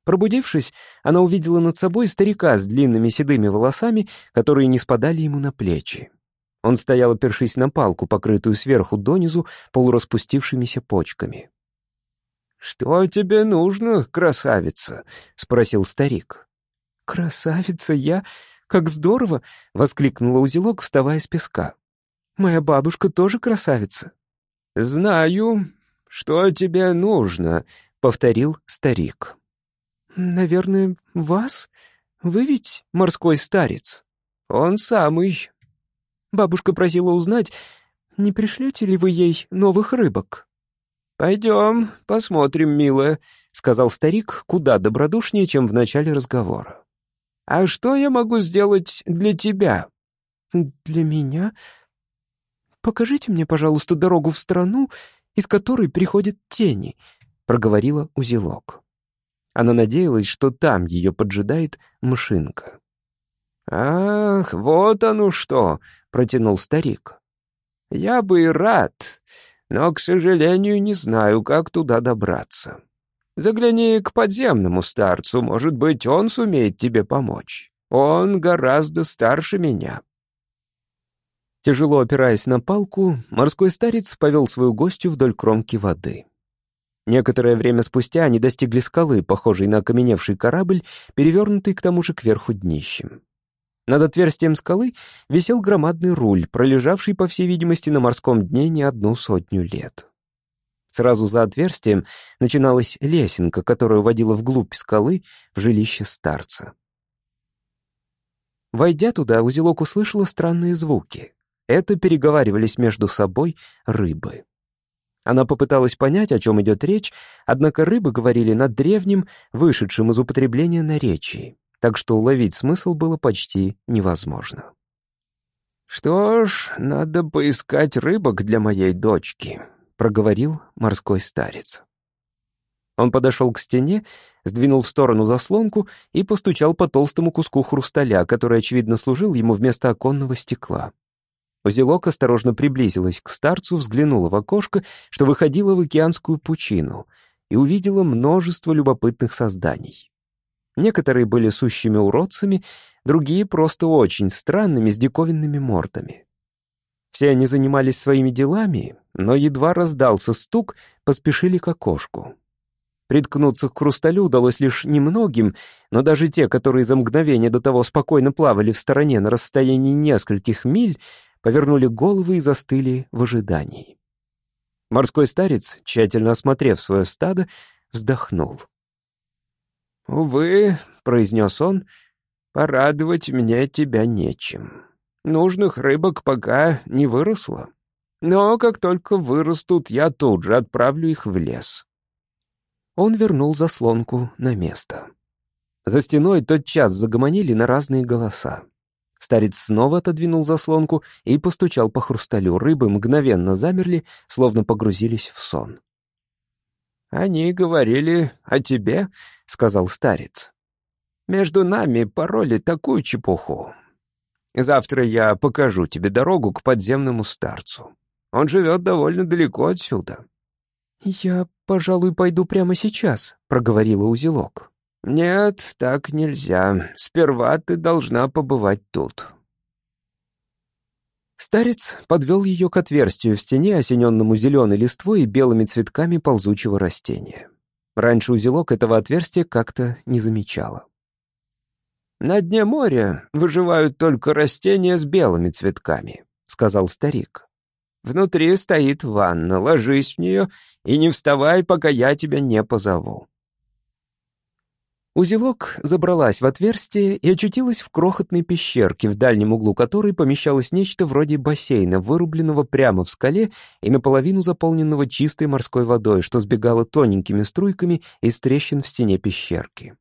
Speaker 1: Пробудившись, она увидела над собой старика с длинными седыми волосами, которые не спадали ему на плечи. Он стоял, опершись на палку, покрытую сверху донизу полураспустившимися почками. «Что тебе нужно, красавица?» — спросил старик. «Красавица я? Как здорово!» — воскликнула узелок, вставая с песка. «Моя бабушка тоже красавица». «Знаю, что тебе нужно», — повторил старик. «Наверное, вас? вы ведь морской старец?» «Он самый». Бабушка просила узнать, не пришлете ли вы ей новых рыбок?» «Пойдем, посмотрим, милая», — сказал старик куда добродушнее, чем в начале разговора. «А что я могу сделать для тебя?» «Для меня? Покажите мне, пожалуйста, дорогу в страну, из которой приходят тени», — проговорила узелок. Она надеялась, что там ее поджидает мшинка. «Ах, вот оно что!» — протянул старик. «Я бы и рад, но, к сожалению, не знаю, как туда добраться. Загляни к подземному старцу, может быть, он сумеет тебе помочь. Он гораздо старше меня». Тяжело опираясь на палку, морской старец повел свою гостью вдоль кромки воды. Некоторое время спустя они достигли скалы, похожей на окаменевший корабль, перевернутый к тому же кверху днищем. Над отверстием скалы висел громадный руль, пролежавший, по всей видимости, на морском дне не одну сотню лет. Сразу за отверстием начиналась лесенка, которая водила вглубь скалы в жилище старца. Войдя туда, узелок услышала странные звуки. Это переговаривались между собой рыбы. Она попыталась понять, о чем идет речь, однако рыбы говорили на древнем, вышедшем из употребления наречии, так что уловить смысл было почти невозможно.
Speaker 2: «Что ж, надо поискать рыбок для моей дочки», — проговорил морской старец.
Speaker 1: Он подошел к стене, сдвинул в сторону заслонку и постучал по толстому куску хрусталя, который, очевидно, служил ему вместо оконного стекла. Узелок осторожно приблизилась к старцу, взглянула в окошко, что выходило в океанскую пучину, и увидела множество любопытных созданий. Некоторые были сущими уродцами, другие просто очень странными, с диковинными мордами. Все они занимались своими делами, но едва раздался стук, поспешили к окошку. Приткнуться к хрусталю удалось лишь немногим, но даже те, которые за мгновение до того спокойно плавали в стороне на расстоянии нескольких миль, повернули головы и застыли в ожидании. Морской старец, тщательно осмотрев свое стадо, вздохнул.
Speaker 2: «Увы», — произнес он, — «порадовать мне тебя нечем. Нужных рыбок пока не выросло. Но как только вырастут, я тут же отправлю их в лес».
Speaker 1: Он вернул заслонку на место. За стеной тотчас загомонили на разные голоса. Старец снова отодвинул заслонку и постучал по хрусталю. Рыбы мгновенно замерли, словно погрузились в сон.
Speaker 2: «Они говорили о тебе», — сказал старец. «Между нами пороли такую чепуху. Завтра я покажу тебе дорогу к подземному старцу. Он живет довольно далеко отсюда».
Speaker 1: «Я, пожалуй, пойду прямо сейчас», — проговорила узелок.
Speaker 2: «Нет, так нельзя. Сперва ты должна побывать тут».
Speaker 1: Старец подвел ее к отверстию в стене, осененному зеленой листвой и белыми цветками ползучего растения. Раньше узелок этого отверстия как-то не замечала.
Speaker 2: «На дне моря выживают только растения с белыми цветками», — сказал старик. «Внутри стоит ванна, ложись в нее и не вставай, пока я тебя не позову».
Speaker 1: Узелок забралась в отверстие и очутилась в крохотной пещерке, в дальнем углу которой помещалось нечто вроде бассейна, вырубленного прямо в скале и наполовину заполненного чистой морской водой, что сбегало тоненькими струйками из трещин в стене пещерки.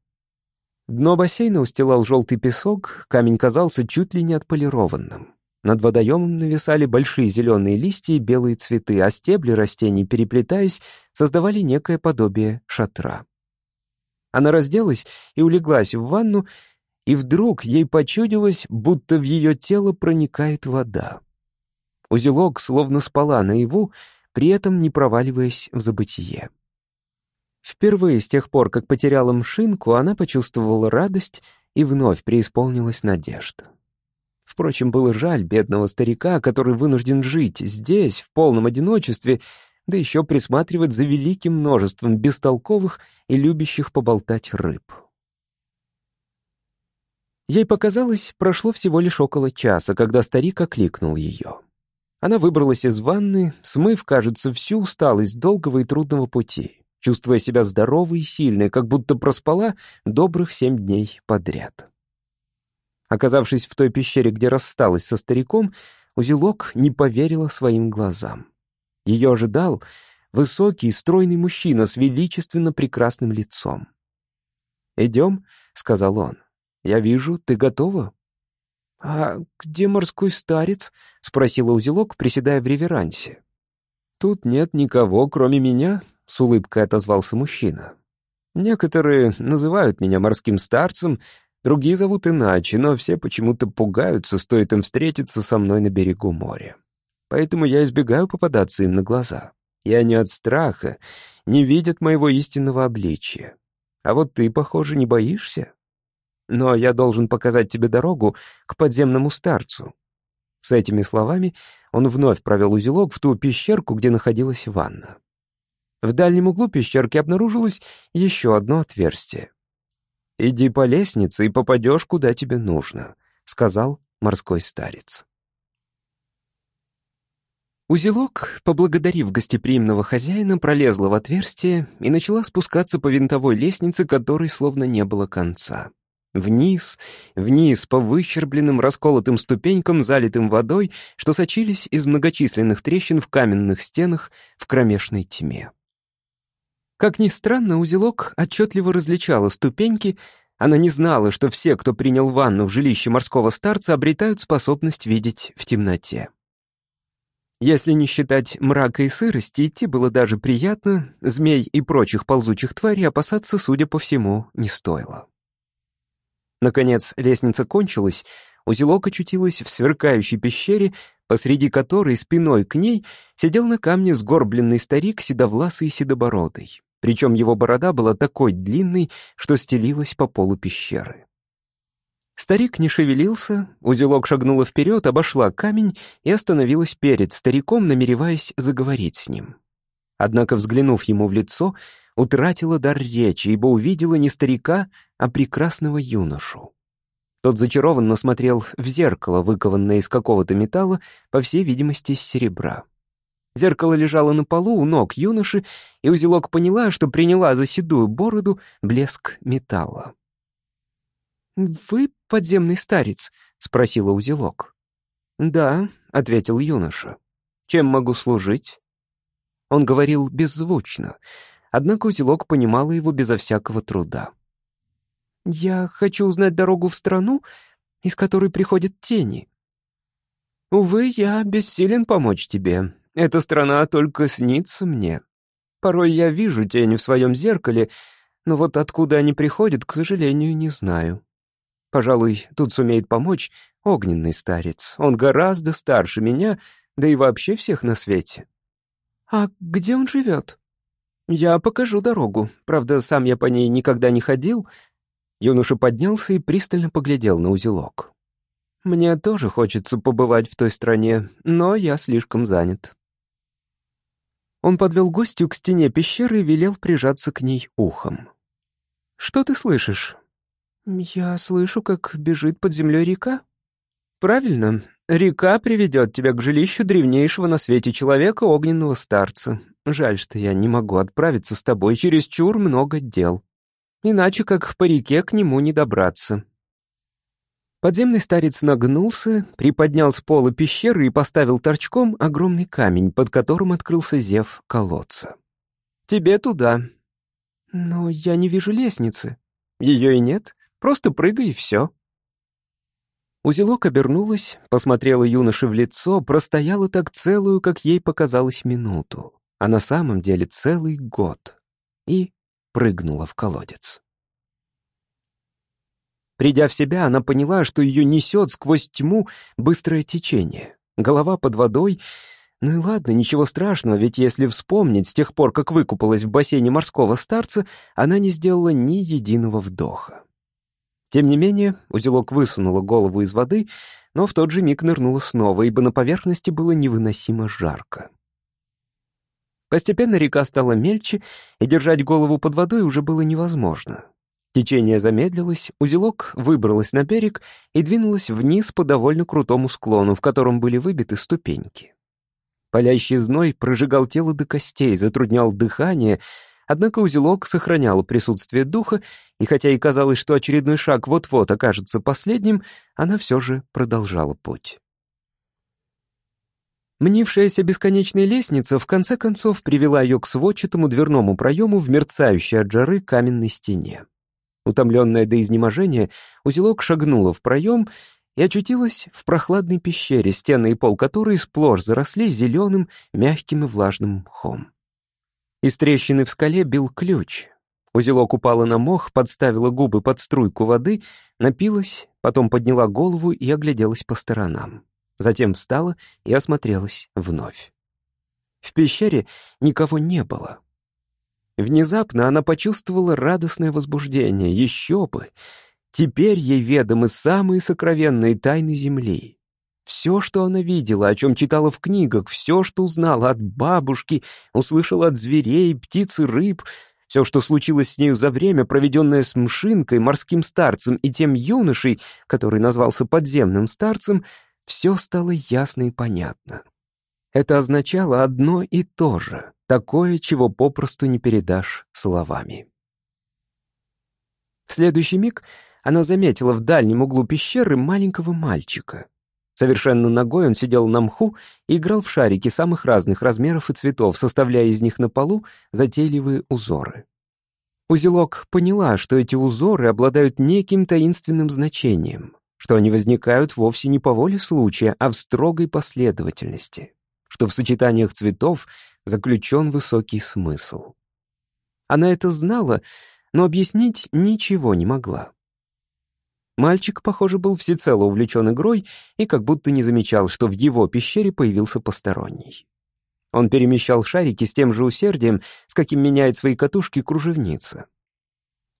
Speaker 1: Дно бассейна устилал желтый песок, камень казался чуть ли не отполированным. Над водоемом нависали большие зеленые листья и белые цветы, а стебли растений, переплетаясь, создавали некое подобие шатра. Она разделась и улеглась в ванну, и вдруг ей почудилось, будто в ее тело проникает вода. Узелок словно спала наяву, при этом не проваливаясь в забытие. Впервые с тех пор, как потеряла мшинку, она почувствовала радость и вновь преисполнилась надежда. Впрочем, было жаль бедного старика, который вынужден жить здесь, в полном одиночестве, да еще присматривать за великим множеством бестолковых и любящих поболтать рыб. Ей показалось, прошло всего лишь около часа, когда старик окликнул ее. Она выбралась из ванны, смыв, кажется, всю усталость долгого и трудного пути, чувствуя себя здоровой и сильной, как будто проспала добрых семь дней подряд. Оказавшись в той пещере, где рассталась со стариком, узелок не поверила своим глазам. Ее ожидал высокий, стройный мужчина с величественно прекрасным лицом. «Идем», — сказал он. «Я вижу, ты готова?» «А где морской старец?» — спросила узелок, приседая в реверансе. «Тут нет никого, кроме меня», — с улыбкой отозвался мужчина. «Некоторые называют меня морским старцем, другие зовут иначе, но все почему-то пугаются, стоит им встретиться со мной на берегу моря. Поэтому я избегаю попадаться им на глаза. И они от страха не видят моего истинного обличия. А вот ты, похоже, не боишься. Но я должен показать тебе дорогу к подземному старцу». С этими словами он вновь провел узелок в ту пещерку, где находилась ванна. В дальнем углу пещерки обнаружилось еще одно отверстие. «Иди по лестнице и попадешь, куда тебе нужно», — сказал морской старец. Узелок, поблагодарив гостеприимного хозяина, пролезла в отверстие и начала спускаться по винтовой лестнице, которой словно не было конца. Вниз, вниз, по выщербленным расколотым ступенькам, залитым водой, что сочились из многочисленных трещин в каменных стенах в кромешной тьме. Как ни странно, узелок отчетливо различала ступеньки, она не знала, что все, кто принял ванну в жилище морского старца, обретают способность видеть в темноте. Если не считать мрака и сырости, идти было даже приятно, змей и прочих ползучих тварей опасаться, судя по всему, не стоило. Наконец лестница кончилась, узелок очутилась в сверкающей пещере, посреди которой спиной к ней сидел на камне сгорбленный старик седовласый и седобородый. Причем его борода была такой длинной, что стелилась по полу пещеры. Старик не шевелился, узелок шагнула вперед, обошла камень и остановилась перед стариком, намереваясь заговорить с ним. Однако, взглянув ему в лицо, утратила дар речи, ибо увидела не старика, а прекрасного юношу. Тот зачарованно смотрел в зеркало, выкованное из какого-то металла, по всей видимости, из серебра. Зеркало лежало на полу у ног юноши, и узелок поняла, что приняла за седую бороду блеск металла. «Вы подземный старец?» — спросила узелок. «Да», — ответил юноша. «Чем могу служить?» Он говорил беззвучно, однако узелок понимала его безо всякого труда. «Я хочу узнать дорогу в страну, из которой приходят тени». «Увы, я бессилен помочь тебе. Эта страна только снится мне. Порой я вижу тени в своем зеркале, но вот откуда они приходят, к сожалению, не знаю». Пожалуй, тут сумеет помочь огненный старец. Он гораздо старше меня, да и вообще всех на свете. А где он живет? Я покажу дорогу. Правда, сам я по ней никогда не ходил. Юноша поднялся и пристально поглядел на узелок. Мне тоже хочется побывать в той стране, но я слишком занят. Он подвел гостю к стене пещеры и велел прижаться к ней ухом. «Что ты слышишь?» «Я слышу, как бежит под землей река». «Правильно. Река приведет тебя к жилищу древнейшего на свете человека, огненного старца. Жаль, что я не могу отправиться с тобой, через чур много дел. Иначе как по реке к нему не добраться». Подземный старец нагнулся, приподнял с пола пещеры и поставил торчком огромный камень, под которым открылся зев колодца. «Тебе туда». «Но я не вижу лестницы». «Ее и нет. Просто прыгай и все». Узелок обернулась, посмотрела юноше в лицо, простояла так целую, как ей показалось, минуту, а на самом деле целый год, и прыгнула в колодец. Придя в себя, она поняла, что ее несет сквозь тьму быстрое течение. Голова под водой. Ну и ладно, ничего страшного, ведь если вспомнить, с тех пор, как выкупалась в бассейне морского старца, она не сделала ни единого вдоха. Тем не менее, узелок высунула голову из воды, но в тот же миг нырнула снова, ибо на поверхности было невыносимо жарко. Постепенно река стала мельче, и держать голову под водой уже было невозможно. Течение замедлилось, узелок выбралась на берег и двинулась вниз по довольно крутому склону, в котором были выбиты ступеньки. Палящий зной прожигал тело до костей, затруднял дыхание, Однако узелок сохранял присутствие духа, и хотя и казалось, что очередной шаг вот-вот окажется последним, она все же продолжала путь. Мнившаяся бесконечная лестница в конце концов привела ее к сводчатому дверному проему в мерцающей от жары каменной стене. Утомленная до изнеможения, узелок шагнула в проем и очутилась в прохладной пещере, стены и пол которой сплошь заросли зеленым, мягким и влажным мхом. Из трещины в скале бил ключ. Узелок упала на мох, подставила губы под струйку воды, напилась, потом подняла голову и огляделась по сторонам. Затем встала и осмотрелась вновь. В пещере никого не было. Внезапно она почувствовала радостное возбуждение. Еще бы! Теперь ей ведомы самые сокровенные тайны Земли. Все, что она видела, о чем читала в книгах, все, что узнала от бабушки, услышала от зверей, птиц и рыб, все, что случилось с нею за время, проведенное с Мшинкой, морским старцем и тем юношей, который назвался подземным старцем, все стало ясно и понятно. Это означало одно и то же, такое, чего попросту не передашь словами. В следующий миг она заметила в дальнем углу пещеры маленького мальчика. Совершенно ногой он сидел на мху и играл в шарики самых разных размеров и цветов, составляя из них на полу затейливые узоры. Узелок поняла, что эти узоры обладают неким таинственным значением, что они возникают вовсе не по воле случая, а в строгой последовательности, что в сочетаниях цветов заключен высокий смысл. Она это знала, но объяснить ничего не могла. Мальчик, похоже, был всецело увлечен игрой и как будто не замечал, что в его пещере появился посторонний. Он перемещал шарики с тем же усердием, с каким меняет свои катушки кружевница.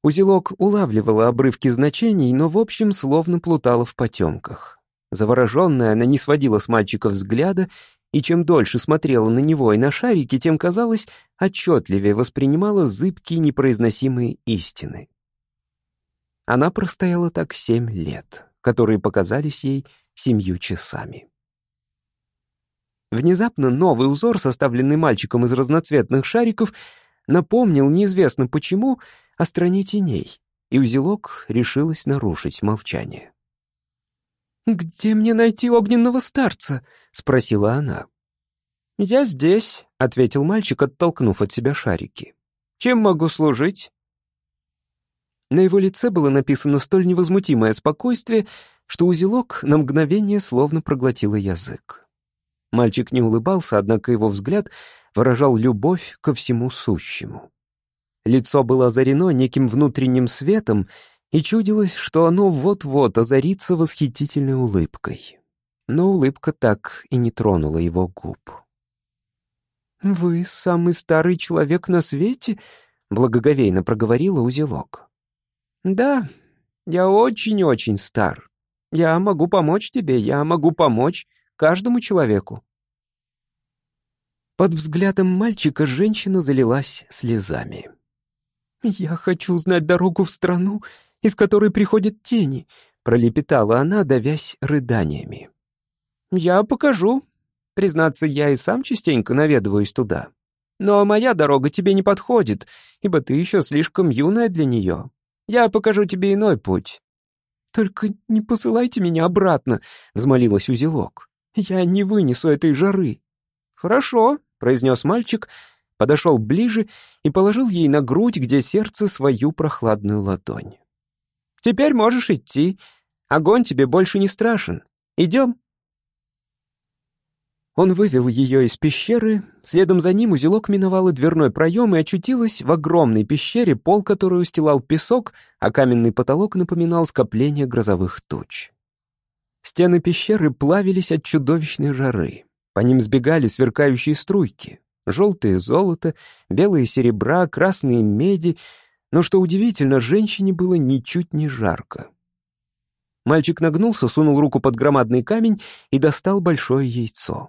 Speaker 1: Узелок улавливала обрывки значений, но в общем словно плутала в потемках. Завороженная, она не сводила с мальчика взгляда, и чем дольше смотрела на него и на шарики, тем, казалось, отчетливее воспринимала зыбкие непроизносимые истины. Она простояла так семь лет, которые показались ей семью часами. Внезапно новый узор, составленный мальчиком из разноцветных шариков, напомнил неизвестно почему о стране теней, и узелок решилась нарушить молчание. «Где мне найти огненного старца?» — спросила она. «Я здесь», — ответил мальчик, оттолкнув от себя шарики. «Чем могу служить?» На его лице было написано столь невозмутимое спокойствие, что узелок на мгновение словно проглотило язык. Мальчик не улыбался, однако его взгляд выражал любовь ко всему сущему. Лицо было озарено неким внутренним светом, и чудилось, что оно вот-вот озарится восхитительной улыбкой. Но улыбка так и не тронула его губ. «Вы самый старый человек на свете?» — благоговейно проговорила узелок. «Да, я очень-очень стар. Я могу помочь тебе, я могу помочь каждому человеку». Под взглядом мальчика женщина залилась слезами. «Я хочу знать дорогу в страну, из которой приходят тени», — пролепетала она, давясь рыданиями. «Я покажу. Признаться, я и сам частенько наведываюсь туда. Но моя дорога тебе не подходит, ибо ты еще слишком юная для нее. Я покажу тебе иной путь». «Только не посылайте меня обратно», — взмолилась узелок. «Я не вынесу этой жары». «Хорошо», — произнес мальчик, подошел ближе и положил ей на грудь, где сердце, свою прохладную ладонь. «Теперь можешь идти. Огонь тебе больше не страшен. Идем». Он вывел ее из пещеры, следом за ним узелок миновала дверной проем и очутилась в огромной пещере, пол которой устилал песок, а каменный потолок напоминал скопление грозовых туч. Стены пещеры плавились от чудовищной жары. По ним сбегали сверкающие струйки. Желтые золото, белые серебра, красные меди. Но, что удивительно, женщине было ничуть не жарко. Мальчик нагнулся, сунул руку под громадный камень и достал большое яйцо.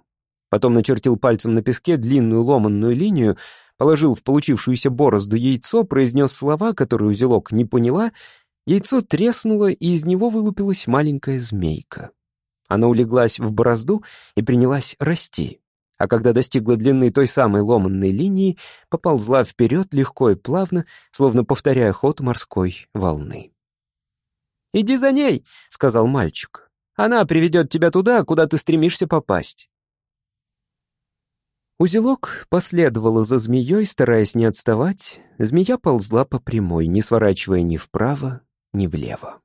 Speaker 1: Потом начертил пальцем на песке длинную ломанную линию, положил в получившуюся борозду яйцо, произнес слова, которые узелок не поняла. Яйцо треснуло, и из него вылупилась маленькая змейка. Она улеглась в борозду и принялась расти. а когда достигла длины той самой ломанной линии, поползла вперед легко и плавно, словно повторяя ход морской волны. «Иди за ней», — сказал мальчик. «Она приведет тебя туда, куда ты стремишься попасть». Узелок последовала за змеей, стараясь не отставать. Змея ползла по прямой, не сворачивая ни вправо, ни влево.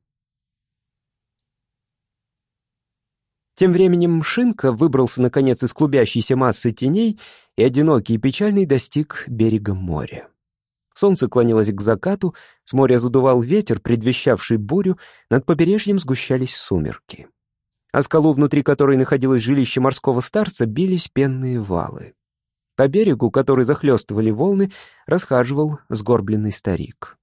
Speaker 1: Тем временем Шинка выбрался, наконец, из клубящейся массы теней и, одинокий и печальный, достиг берега моря. Солнце клонилось к закату, с моря задувал ветер, предвещавший бурю, над побережьем сгущались сумерки. А скалу, внутри которой находилось жилище морского старца, бились пенные валы. По берегу, который захлестывали волны, расхаживал сгорбленный старик.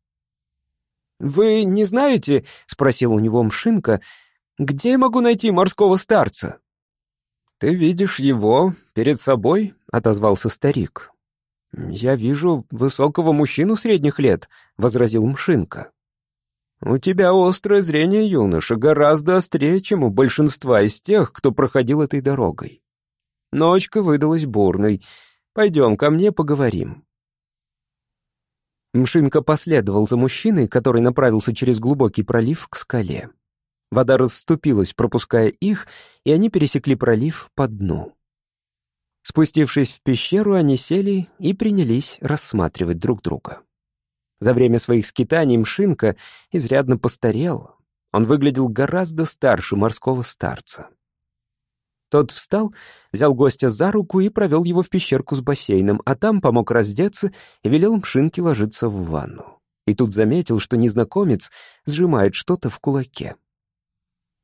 Speaker 1: «Вы не знаете?» — спросил у него Мшинка — где я могу найти морского старца?» «Ты видишь его перед собой?» — отозвался старик. «Я вижу высокого мужчину средних лет», — возразил Мшинка. «У тебя острое зрение, юноша, гораздо острее, чем у большинства из тех, кто проходил этой дорогой. Ночка выдалась бурной. Пойдем ко мне поговорим». Мшинка последовал за мужчиной, который направился через глубокий пролив к скале. Вода расступилась, пропуская их, и они пересекли пролив по дну. Спустившись в пещеру, они сели и принялись рассматривать друг друга. За время своих скитаний Мшинка изрядно постарел. Он выглядел гораздо старше морского старца. Тот встал, взял гостя за руку и провел его в пещерку с бассейном, а там помог раздеться и велел Мшинке ложиться в ванну. И тут заметил, что незнакомец сжимает что-то в кулаке.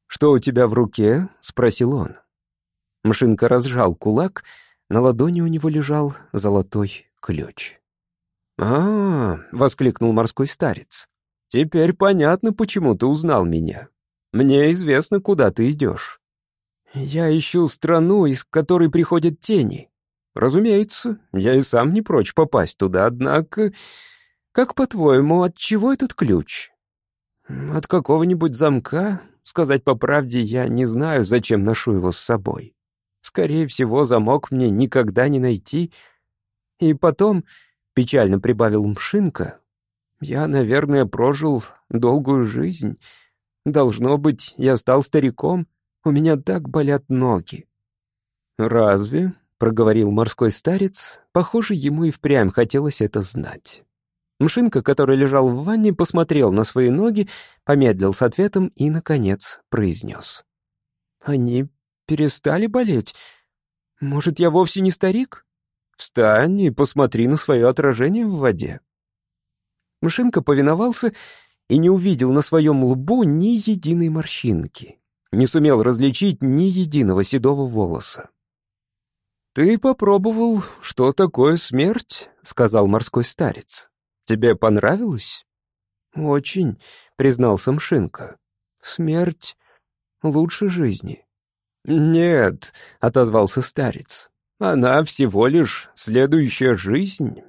Speaker 1: «Что у тебя в руке?» — спросил он. Машинка разжал кулак, на ладони у него лежал золотой ключ. «А, — воскликнул морской старец, — теперь понятно, почему ты узнал меня. Мне известно, куда ты идешь. Я ищу страну, из которой приходят тени. Разумеется, я и сам не прочь попасть туда, однако... Как, по-твоему, от чего этот ключ? От какого-нибудь замка Сказать по правде, я не знаю, зачем ношу его с собой. Скорее всего, замок мне никогда не найти. И потом, печально прибавил Мшинка, я, наверное, прожил долгую жизнь. Должно быть, я стал стариком, у меня так болят ноги. «Разве?» — проговорил морской старец. Похоже, ему и впрямь хотелось это знать. Мшинка, который лежал в ванне, посмотрел на свои ноги, помедлил с ответом и, наконец, произнес. «Они перестали болеть? Может, я вовсе не старик? Встань и посмотри на свое отражение в воде». Мшинка повиновался и не увидел на своем лбу ни единой морщинки, не сумел различить ни единого седого волоса. «Ты попробовал, что такое смерть?» — сказал морской старец. Тебе понравилось?» «Очень», — признался Мшинка. «Смерть лучше жизни». «Нет», — отозвался старец, — «она всего лишь следующая жизнь.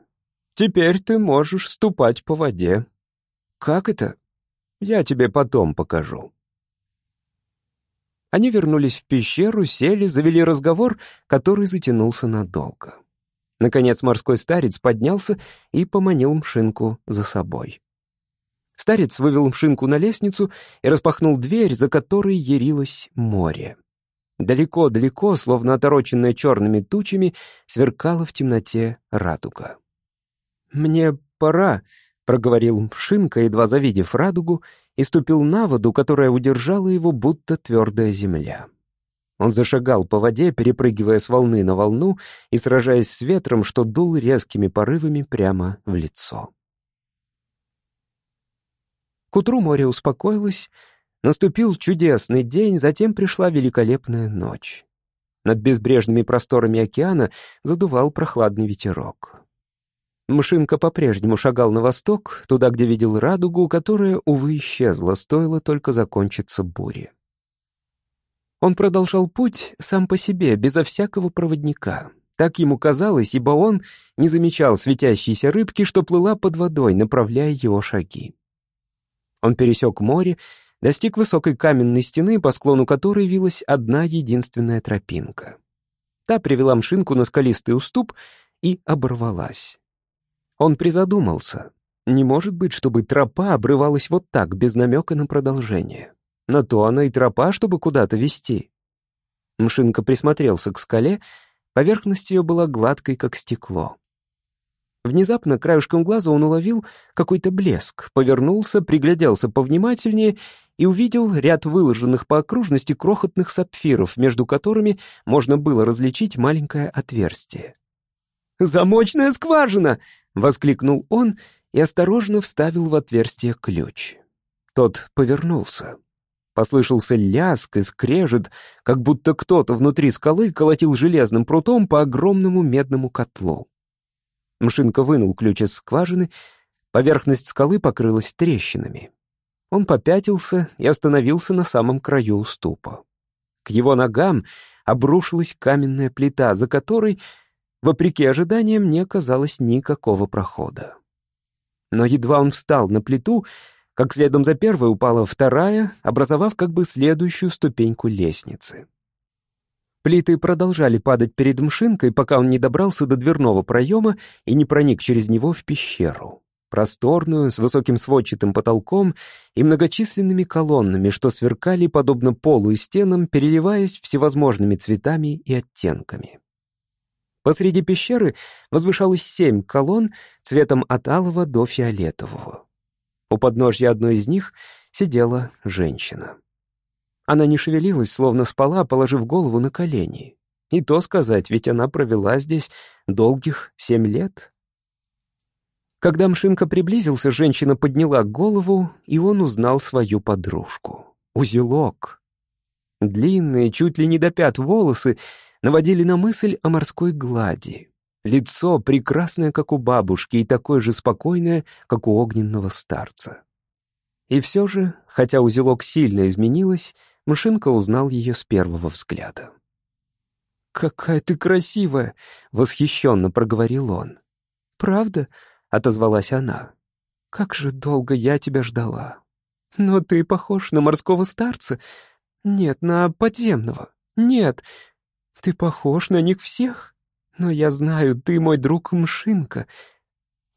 Speaker 1: Теперь ты можешь ступать по воде». «Как это?» «Я тебе потом покажу». Они вернулись в пещеру, сели, завели разговор, который затянулся надолго. Наконец морской старец поднялся и поманил Мшинку за собой. Старец вывел Мшинку на лестницу и распахнул дверь, за которой ярилось море. Далеко-далеко, словно отороченная черными тучами, сверкала в темноте радуга. «Мне пора», — проговорил Мшинка, едва завидев радугу, и ступил на воду, которая удержала его, будто твердая земля. Он зашагал по воде, перепрыгивая с волны на волну и сражаясь с ветром, что дул резкими порывами прямо в лицо. К утру море успокоилось, наступил чудесный день, затем пришла великолепная ночь. Над безбрежными просторами океана задувал прохладный ветерок. Мшинка по-прежнему шагал на восток, туда, где видел радугу, которая, увы, исчезла, стоило только закончиться буре. Он продолжал путь сам по себе, безо всякого проводника. Так ему казалось, ибо он не замечал светящейся рыбки, что плыла под водой, направляя его шаги. Он пересек море, достиг высокой каменной стены, по склону которой вилась одна единственная тропинка. Та привела Мшинку на скалистый уступ и оборвалась. Он призадумался. Не может быть, чтобы тропа обрывалась вот так, без намека на продолжение. На то она и тропа, чтобы куда-то вести. Мшинка присмотрелся к скале, поверхность ее была гладкой, как стекло. Внезапно краешком глаза он уловил какой-то блеск, повернулся, пригляделся повнимательнее и увидел ряд выложенных по окружности крохотных сапфиров, между которыми можно было различить маленькое отверстие. «Замочная скважина!» — воскликнул он и осторожно вставил в отверстие ключ. Тот повернулся. Послышался ляск и скрежет, как будто кто-то внутри скалы колотил железным прутом по огромному медному котлу. Мшинка вынул ключ из скважины, поверхность скалы покрылась трещинами. Он попятился и остановился на самом краю уступа. К его ногам обрушилась каменная плита, за которой, вопреки ожиданиям, не оказалось никакого прохода. Но едва он встал на плиту, как следом за первой упала вторая, образовав как бы следующую ступеньку лестницы. Плиты продолжали падать перед Мшинкой, пока он не добрался до дверного проема и не проник через него в пещеру. Просторную, с высоким сводчатым потолком и многочисленными колоннами, что сверкали подобно полу и стенам, переливаясь всевозможными цветами и оттенками. Посреди пещеры возвышалось семь колонн цветом от алого до фиолетового. У подножья одной из них сидела женщина. Она не шевелилась, словно спала, положив голову на колени. И то сказать, ведь она провела здесь долгих семь лет. Когда Мшинка приблизился, женщина подняла голову, и он узнал свою подружку. Узелок. Длинные, чуть ли не до пят волосы наводили на мысль о морской глади. Лицо прекрасное, как у бабушки, и такое же спокойное, как у огненного старца. И все же, хотя узелок сильно изменилась, Мышинка узнал ее с первого взгляда. «Какая ты красивая!» — восхищенно проговорил он. «Правда?» — отозвалась она. «Как же долго я тебя ждала!» «Но ты похож на морского старца. Нет, на подземного. Нет, ты похож на них всех. Но я знаю, ты мой друг Мшинка.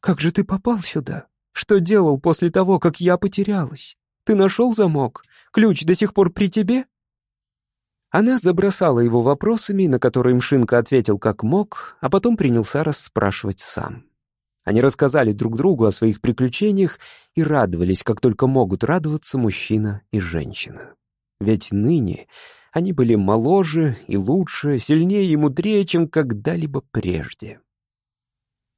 Speaker 1: Как же ты попал сюда? Что делал после того, как я потерялась? Ты нашел замок? Ключ до сих пор при тебе?» Она забросала его вопросами, на которые Мшинка ответил как мог, а потом принялся расспрашивать сам. Они рассказали друг другу о своих приключениях и радовались, как только могут радоваться мужчина и женщина. Ведь ныне они были моложе и лучше, сильнее и мудрее, чем когда-либо прежде.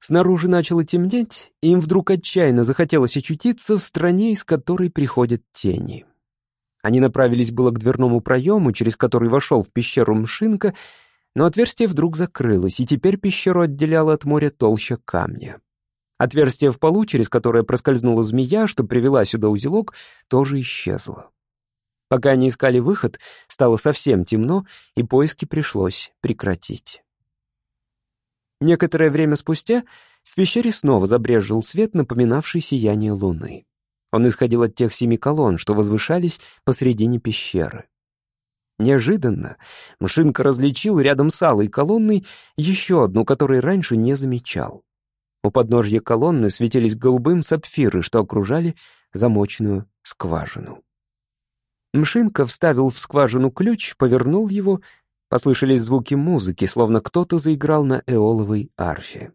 Speaker 1: Снаружи начало темнеть, и им вдруг отчаянно захотелось очутиться в стране, из которой приходят тени. Они направились было к дверному проему, через который вошел в пещеру Мшинка, но отверстие вдруг закрылось, и теперь пещеру отделяло от моря толща камня. Отверстие в полу, через которое проскользнула змея, что привела сюда узелок, тоже исчезло. Пока они искали выход, стало совсем темно, и поиски пришлось прекратить. Некоторое время спустя в пещере снова забрезжил свет, напоминавший сияние луны. Он исходил от тех семи колонн, что возвышались посредине пещеры. Неожиданно Мшинка различил рядом с алой колонной еще одну, которую раньше не замечал. У подножья колонны светились голубым сапфиры, что окружали замочную скважину. Мшинка вставил в скважину ключ, повернул его, послышались звуки музыки, словно кто-то заиграл на эоловой арфе.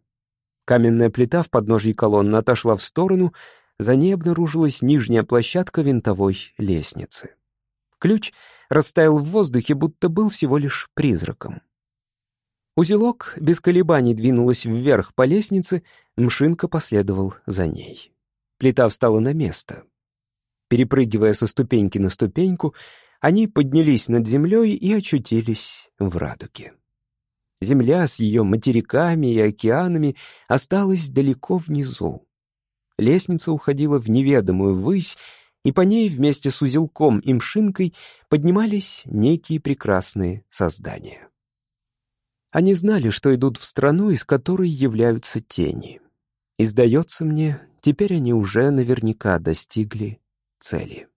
Speaker 1: Каменная плита в подножье колонны отошла в сторону — за ней обнаружилась нижняя площадка винтовой лестницы. Ключ растаял в воздухе, будто был всего лишь призраком. Узелок без колебаний двинулась вверх по лестнице, Мшинка последовал за ней. Плита встала на место. Перепрыгивая со ступеньки на ступеньку, они поднялись над землей и очутились в радуге. Земля с ее материками и океанами осталась далеко внизу. Лестница уходила в неведомую высь, и по ней вместе с узелком и мшинкой поднимались некие прекрасные создания. Они знали, что идут в страну, из которой являются тени. И, сдается мне, теперь они уже наверняка достигли цели.